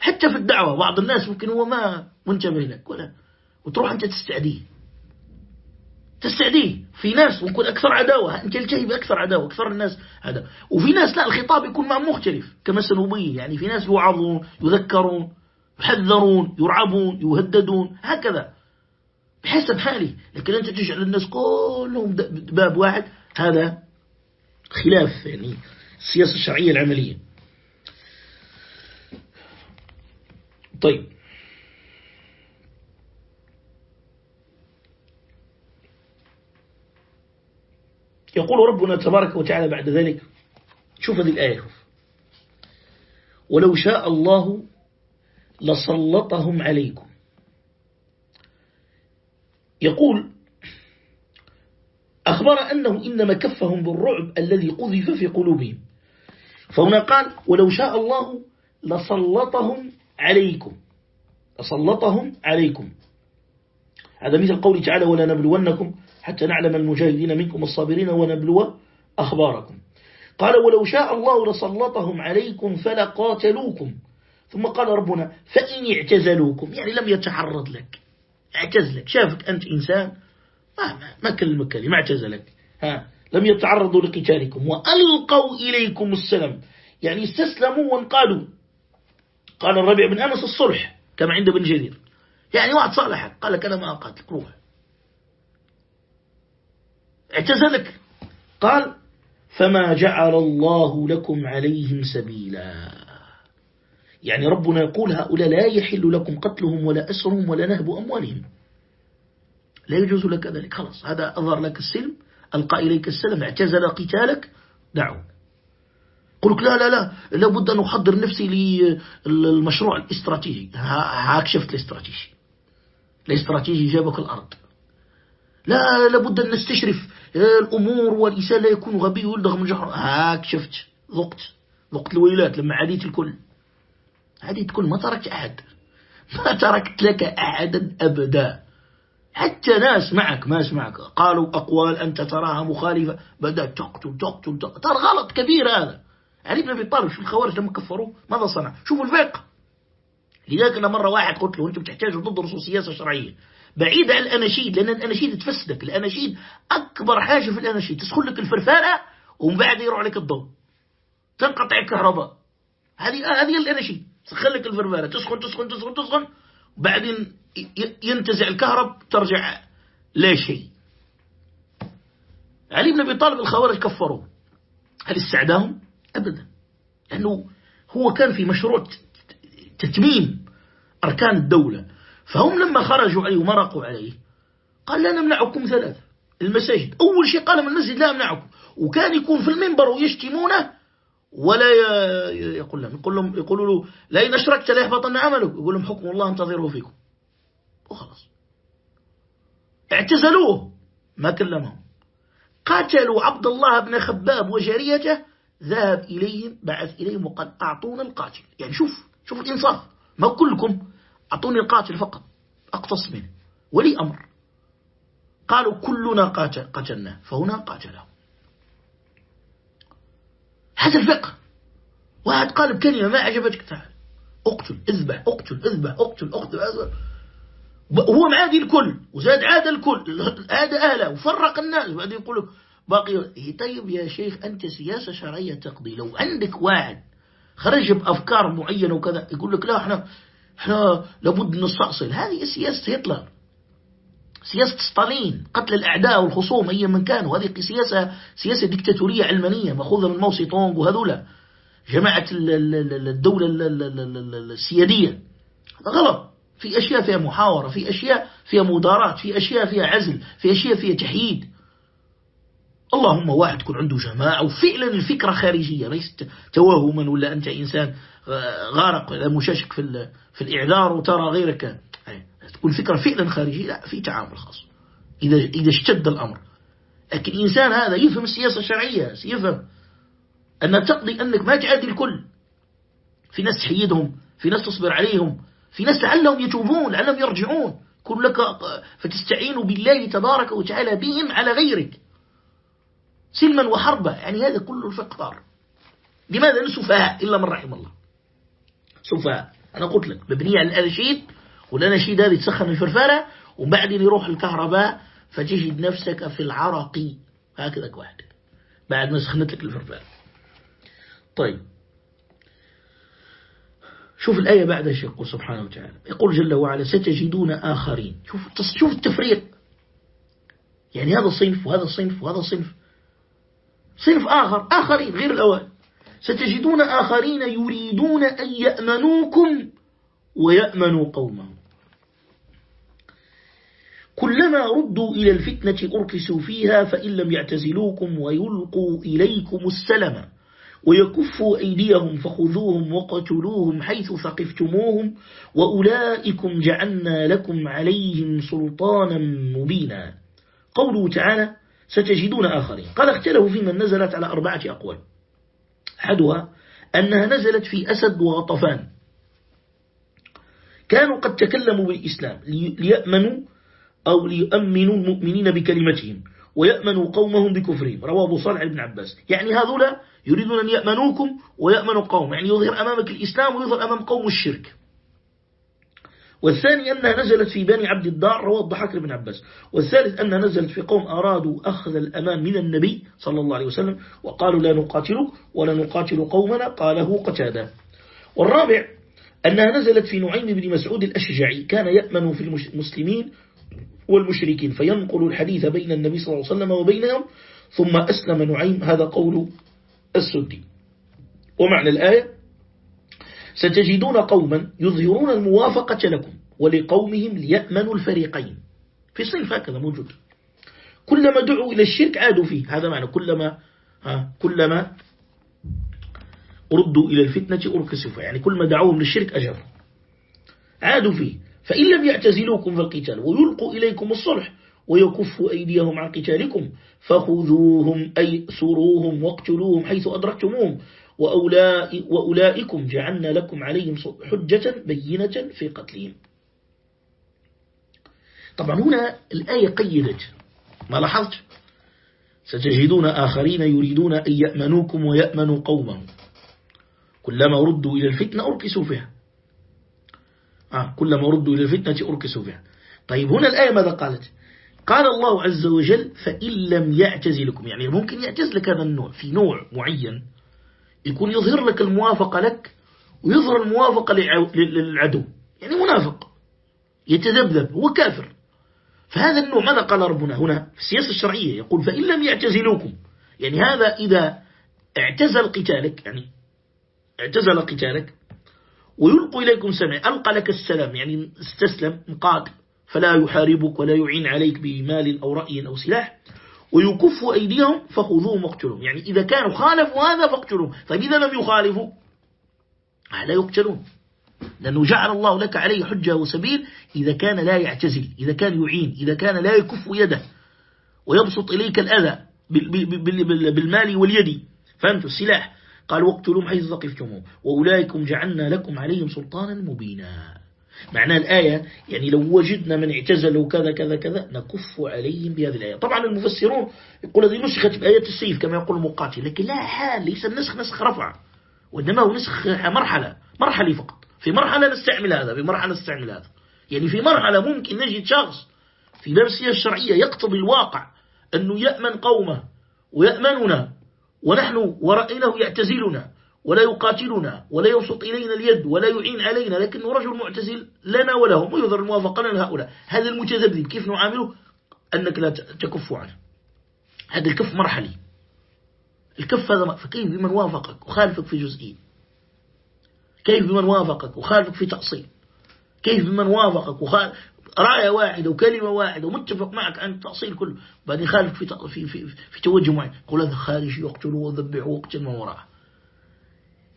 حتى في الدعوة. بعض الناس ممكن هو ما منتبه لك. ولا. وتروح أنت تستعديه. تستعديه. في ناس ممكن أكثر عداوة. أنت التهي بأكثر عداوة. أكثر الناس هذا وفي ناس لا الخطاب يكون معهم مختلف. كما سنبين يعني في ناس يوعظون يذكرون. يحذرون يرعبون يهددون هكذا. بحسب حاله لكن أنت تجعل الناس كلهم باب واحد. هذا خلاف يعني السياسة الشرعية العملية. طيب. يقول ربنا تبارك وتعالى بعد ذلك شوف هذه الآية ولو شاء الله لسلطهم عليكم. يقول أخبر أنه إنما كفهم بالرعب الذي قذف في قلوبهم. فهنا قال ولو شاء الله لسلطهم عليكم. لسلطهم عليكم. هذا مثل قوله تعالى ولا نبلونكم حتى نعلم المجاهدين منكم الصابرين ونبلو أخباركم. قال ولو شاء الله لسلطهم عليكم فلقاتلوكم. ثم قال ربنا فإن اعتزلوكم يعني لم يتعرض لك. اعتزلك شافك أنت إنسان ما, ما كلمك ما اعتزلك. ها لم يتعرضوا لقتالكم وألقوا إليكم السلام. يعني استسلموا وانقادوا. قال الربيع بن أنس الصلح كما عند ابن جرير. يعني واحد صالحك قال لك أنا ما أقاتلك روح. اعتزلك. قال فما جعل الله لكم عليهم سبيلا. يعني ربنا يقول هؤلاء لا يحل لكم قتلهم ولا أسرهم ولا نهب أموالهم. لا يجوز لك ذلك. خلاص هذا أظهر لك السلم ألقى إليك السلم اعتزل قتالك دعوه. قلت لا لا لا لابد أن أحضر نفسي للمشروع الاستراتيجي. هاك شفت الاستراتيجي. الاستراتيجي جابك الأرض. لا لابد أن نستشرف الأمور والإنسان لا يكون غبي ويلدغ من جحر هاك شفت ذقت ذقت الويلات لما عديت الكل. عديت الكل ما تركت أحد. ما تركت لك أحدا أبدا. حتى ناس معك ما يسمعك قالوا أقوال أنت تراها مخالفة. بدأت تقتل تقتل ترى غلط كبير هذا. علي بن أبي طالب شوف الخوارج لما كفروه ماذا صنع؟ شوفوا الفقه. لذلك أنا مرة واحد قلت له أنتم بتحتاجوا تدرسوا سياسة شرعية. بعيد عن الأناشيد لأن الأناشيد تفسدك. الأناشيد أكبر حاجة في الأناشيد. تسخن لك الفرفارة ومن بعد يروح عليك الضوء. تنقطع الكهرباء. هذه هذه الأناشيد. تسخن لك الفرفارة تسخن تسخن تسخن. تسخن وبعدين ينتزع الكهرب ترجع لا شيء علي بن أبي طالب الخوارج كفروه هل استعداهم؟ أبدا. لأنه هو كان في مشروع تتميم أركان الدولة. فهم لما خرجوا عليه ومرقوا عليه قال لا نمنعكم ثلاثة. المساجد. أول شيء قال من المسجد لا أمنعكم. وكان يكون في المنبر ويشتمونه ولا يقول لهم يقول لهم يقولوا له لئن أشركت لا يحبطن عملك. يقول لهم حكم الله انتظره فيكم. وخلاص. اعتزلوه. ما كلمهم. قاتلوا عبد الله بن خباب وجاريته ذهب إليهم بعث إليهم وقال أعطونا القاتل. يعني شوف شوف الإنصاف. ما كلكم أعطوني القاتل فقط. أقتص منه. ولي أمر. قالوا كلنا قاتل قتلناه. فهنا قاتله. هذا الفقه. واحد قال بكلمة ما عجبتك تعال اقتل اذبح اقتل اذبح اقتل اقتل اذبح. هو معادي الكل وزاد عاد الكل عاد أهله وفرق الناس. بعدين يقول باقي. إيه طيب يا شيخ أنت سياسة شرعية تقضي. لو عندك واحد خرج بأفكار معينة وكذا يقول لك لا إحنا إحنا لابد نستأصل. هذه سياسة هتلر. سياسة ستالين قتل الأعداء والخصوم أي من كانوا. هذه سياسة سياسة ديكتاتورية علمانية مأخوذة من موسي تونغ وهذولا. جماعة الدولة السيادية. هذا غلط. في أشياء فيها محاورة في أشياء فيها مدارات في أشياء فيها عزل في أشياء فيها تحييد. اللهم واحد تكون عنده جماعة وفعلا الفكرة خارجية ليس توهما ولا أنت إنسان غارق مشاشك في الإعذار وترى غيرك. تكون فكرة فعلا خارجية لا في تعامل خاص. إذا إذا اشتد الأمر. لكن إنسان هذا يفهم السياسة الشرعية يفهم أن تقضي أنك ما تعادي الكل. في ناس تحيدهم في ناس تصبر عليهم في ناس لعلهم يتوبون لعلهم يرجعون. كن لك فتستعين بالله تبارك وتعالى بهم على غيرك. سلما وحربا يعني هذا كله الفقار لماذا نسفهاء إلا من رحم الله؟ سفهاء أنا قلت لك مبنية على الأناشيد والأناشيد هذه تسخن الفرفارة وبعدين يروح الكهرباء فتجد نفسك في العرق. هكذا وحدك بعد ما سخنت لك الفرفان. طيب. شوف الآية بعدها يقول سبحانه وتعالى. يقول جل وعلا ستجدون آخرين. شوف شوف التفريق. يعني هذا صنف وهذا صنف وهذا صنف. صنف آخر آخرين غير الأول. ستجدون آخرين يريدون أن يأمنوكم ويأمنوا قومهم. كلما ردوا إلى الفتنة أركسوا فيها فإن لم يعتزلوكم ويلقوا إليكم السلم ويكفوا أيديهم فخذوهم وقتلوهم حيث ثقفتموهم وأولئكم جعلنا لكم عليهم سلطانا مبينا. قوله تعالى ستجدون آخرين. قال اختلفوا في من نزلت على أربعة أقوال. أحدها أنها نزلت في أسد وغطفان. كانوا قد تكلموا بالإسلام ليأمنوا أو ليؤمنوا المؤمنين بكلمتهم ويأمنوا قومهم بكفرهم. رواه أبو صالح بن عباس. يعني هذولا يريدون أن يأمنوكم ويأمنوا قوم. يعني يظهر أمامك الإسلام ويظهر أمام قوم الشرك. والثاني أنها نزلت في بني عبد الدار رواه الضحاك بن عباس. والثالث أنها نزلت في قوم أرادوا أخذ الأمان من النبي صلى الله عليه وسلم وقالوا لا نقاتلك ولا نقاتل قومنا. قاله قتادا والرابع أنها نزلت في نعيم بن مسعود الأشجعي. كان يأمن في المسلمين والمشركين فينقل الحديث بين النبي صلى الله عليه وسلم وبينهم ثم أسلم نعيم هذا قول السدي. ومعنى الآية؟ ستجدون قوما يظهرون الموافقة لكم ولقومهم ليأمنوا الفريقين. في صنف هكذا موجود. كلما دعوا إلى الشرك عادوا فيه. هذا معنى كلما ها كلما ردوا إلى الفتنة أركسوا يعني كل ما دعوهم للشرك أجروا عادوا فيه. فإن لم يعتزلوكم في القتال ويلقوا إليكم الصلح ويكفوا أيديهم عن قتالكم فخذوهم أي سروهم واقتلوهم حيث أدركتموهم وأولئك وأولئكم جعلنا لكم عليهم حجة بينة في قتلهم. طبعا هنا الآية قيدت. ما لاحظت؟ ستجدون آخرين يريدون أن يأمنوكم ويأمنوا قومهم. كلما ردوا إلى الفتنة أركسوا فيها. آه كلما ردوا إلى الفتنة أركسوا فيها. طيب هنا الآية ماذا قالت؟ قال الله عز وجل فإن لم يعتزلكم يعني ممكن يعتزلك هذا النوع في نوع معين يكون يظهر لك الموافقة لك ويظهر الموافقة للعدو. يعني منافق يتذبذب هو كافر. فهذا النوع ماذا قال ربنا؟ هنا في السياسة الشرعية يقول فإن لم يعتزلوكم يعني هذا إذا اعتزل قتالك يعني اعتزل قتالك ويلقوا إليكم سمع ألقى لك السلام يعني استسلم مقاتل فلا يحاربك ولا يعين عليك بمال أو رأي أو سلاح. ويكف أيديهم فخذوهم واقتلوهم. يعني إذا كانوا خالفوا هذا فاقتلوهم. طيب إذا لم يخالفوا لا يقتلون. لأنه جعل الله لك عليه حجة وسبيل إذا كان لا يعتزل إذا كان يعين إذا كان لا يكف يده. ويبسط إليك الأذى بالمال واليد. فهمتوا السلاح. قال واقتلوهم حيث ثقفتموهم وأولئكم جعلنا لكم عليهم سلطانا مبينا. معنى الآية يعني لو وجدنا من اعتزلوا كذا كذا كذا نكف عليهم بهذه الآية. طبعا المفسرون يقول هذه نسخت بآية السيف كما يقول المقاتل لكن لا حال ليس النسخ نسخ رفع وإنما هو نسخ مرحلة مرحلة فقط. في مرحلة نستعمل هذا في مرحلة نستعمل هذا. يعني في مرحلة ممكن نجد شخص في باب السياسة الشرعية يقتضي الواقع أنه يأمن قومه ويأمننا ونحن ورأيناه يعتزلنا ولا يقاتلنا ولا يبسط إلينا اليد ولا يعين علينا لكنه رجل معتزل لنا ولهم ويظهر الموافقة لنا هؤلاء هذا المتذبذب كيف نعامله؟ أنك لا تكف عنه. هذا الكف مرحلي. الكف هذا فكيف بمن وافقك؟ وخالفك في جزئين. كيف بمن وافقك؟ وخالفك في تأصيل. كيف بمن وافقك؟ راية واحدة وكلمة واحدة ومتفق معك عن التأصيل كله. بعدين خالف في, في, في, في توجه معين. قل هذا خارج يقتلوا وذبحوا وقتل من وراءه.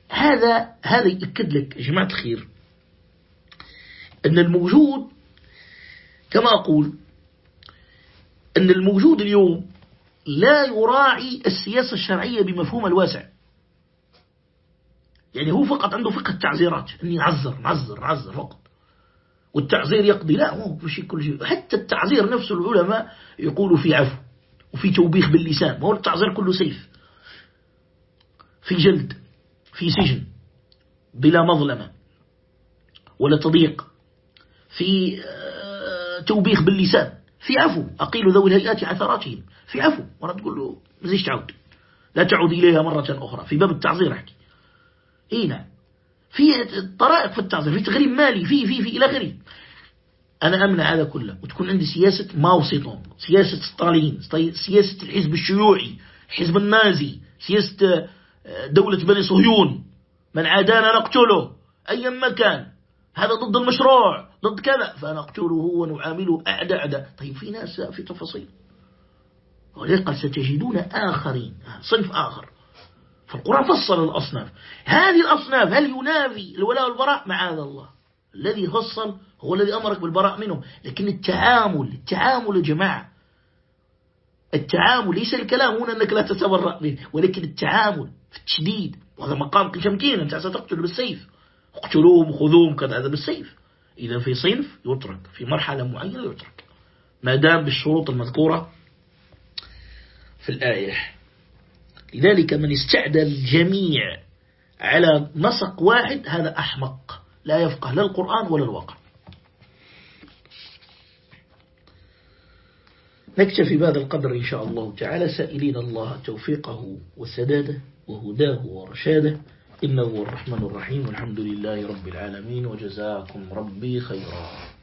هذا هذا يأكد لك جماعة الخير أن الموجود كما أقول أن الموجود اليوم لا يراعي السياسة الشرعية بمفهوم الواسع. يعني هو فقط عنده فقه التعزيرات. أني نعزر نعزر نعزر فقط. والتعزير يقضي. لا هو شيء كل شيء. حتى التعزير نفسه العلماء يقولوا في عفو وفي توبيخ باللسان. ما هو التعزير كله سيف. في جلد في سجن بلا مظلمة ولا تضييق. في آه، توبيخ باللسان. في عفو. أقيل ذوي الهيئات عثراتهم. في عفو. مرة تقول له مزيش تعود. لا تعود إليها مرة أخرى. في باب التعذير أحكي. إيه نعم. في طرائق في التعذير في تغريب مالي في في في إلى آخره. أنا أمنع هذا كله. وتكون عندي سياسة ماو سياسة ستالين سياسة الحزب الشيوعي الحزب النازي سياسة آه، دولة بني صهيون. من عادانا نقتله أيا ما كان. هذا ضد المشروع ضد كذا. فنقتله ونعامله أعدى أعدى. طيب في ناس في تفاصيل. ولذلك قال ستجدون آخرين صنف آخر. فالقرآن فصل الأصناف. هذه الأصناف هل ينافي الولاء والبراء؟ معاذ الله. الذي فصل هو الذي أمرك بالبراء منهم. لكن التعامل التعامل يا جماعة. التعامل ليس الكلام هنا أنك لا تتبرأ منه ولكن التعامل في التشديد. وهذا مقام شمكين أنت ستقتل بالسيف. اقتلوهم خذوهم كذا هذا بالسيف. إذا في صنف يترك في مرحلة معينة يترك. ما دام بالشروط المذكورة في الآية. لذلك من استعدى الجميع على نسق واحد هذا أحمق. لا يفقه لا القرآن ولا الواقع. نكتفي بهذا القدر إن شاء الله تعالى. سائلين الله توفيقه وسداده وهداه ورشاده. إنه هو الرحمن الرحيم. والحمد لله رب العالمين. وجزاكم ربي خيرا.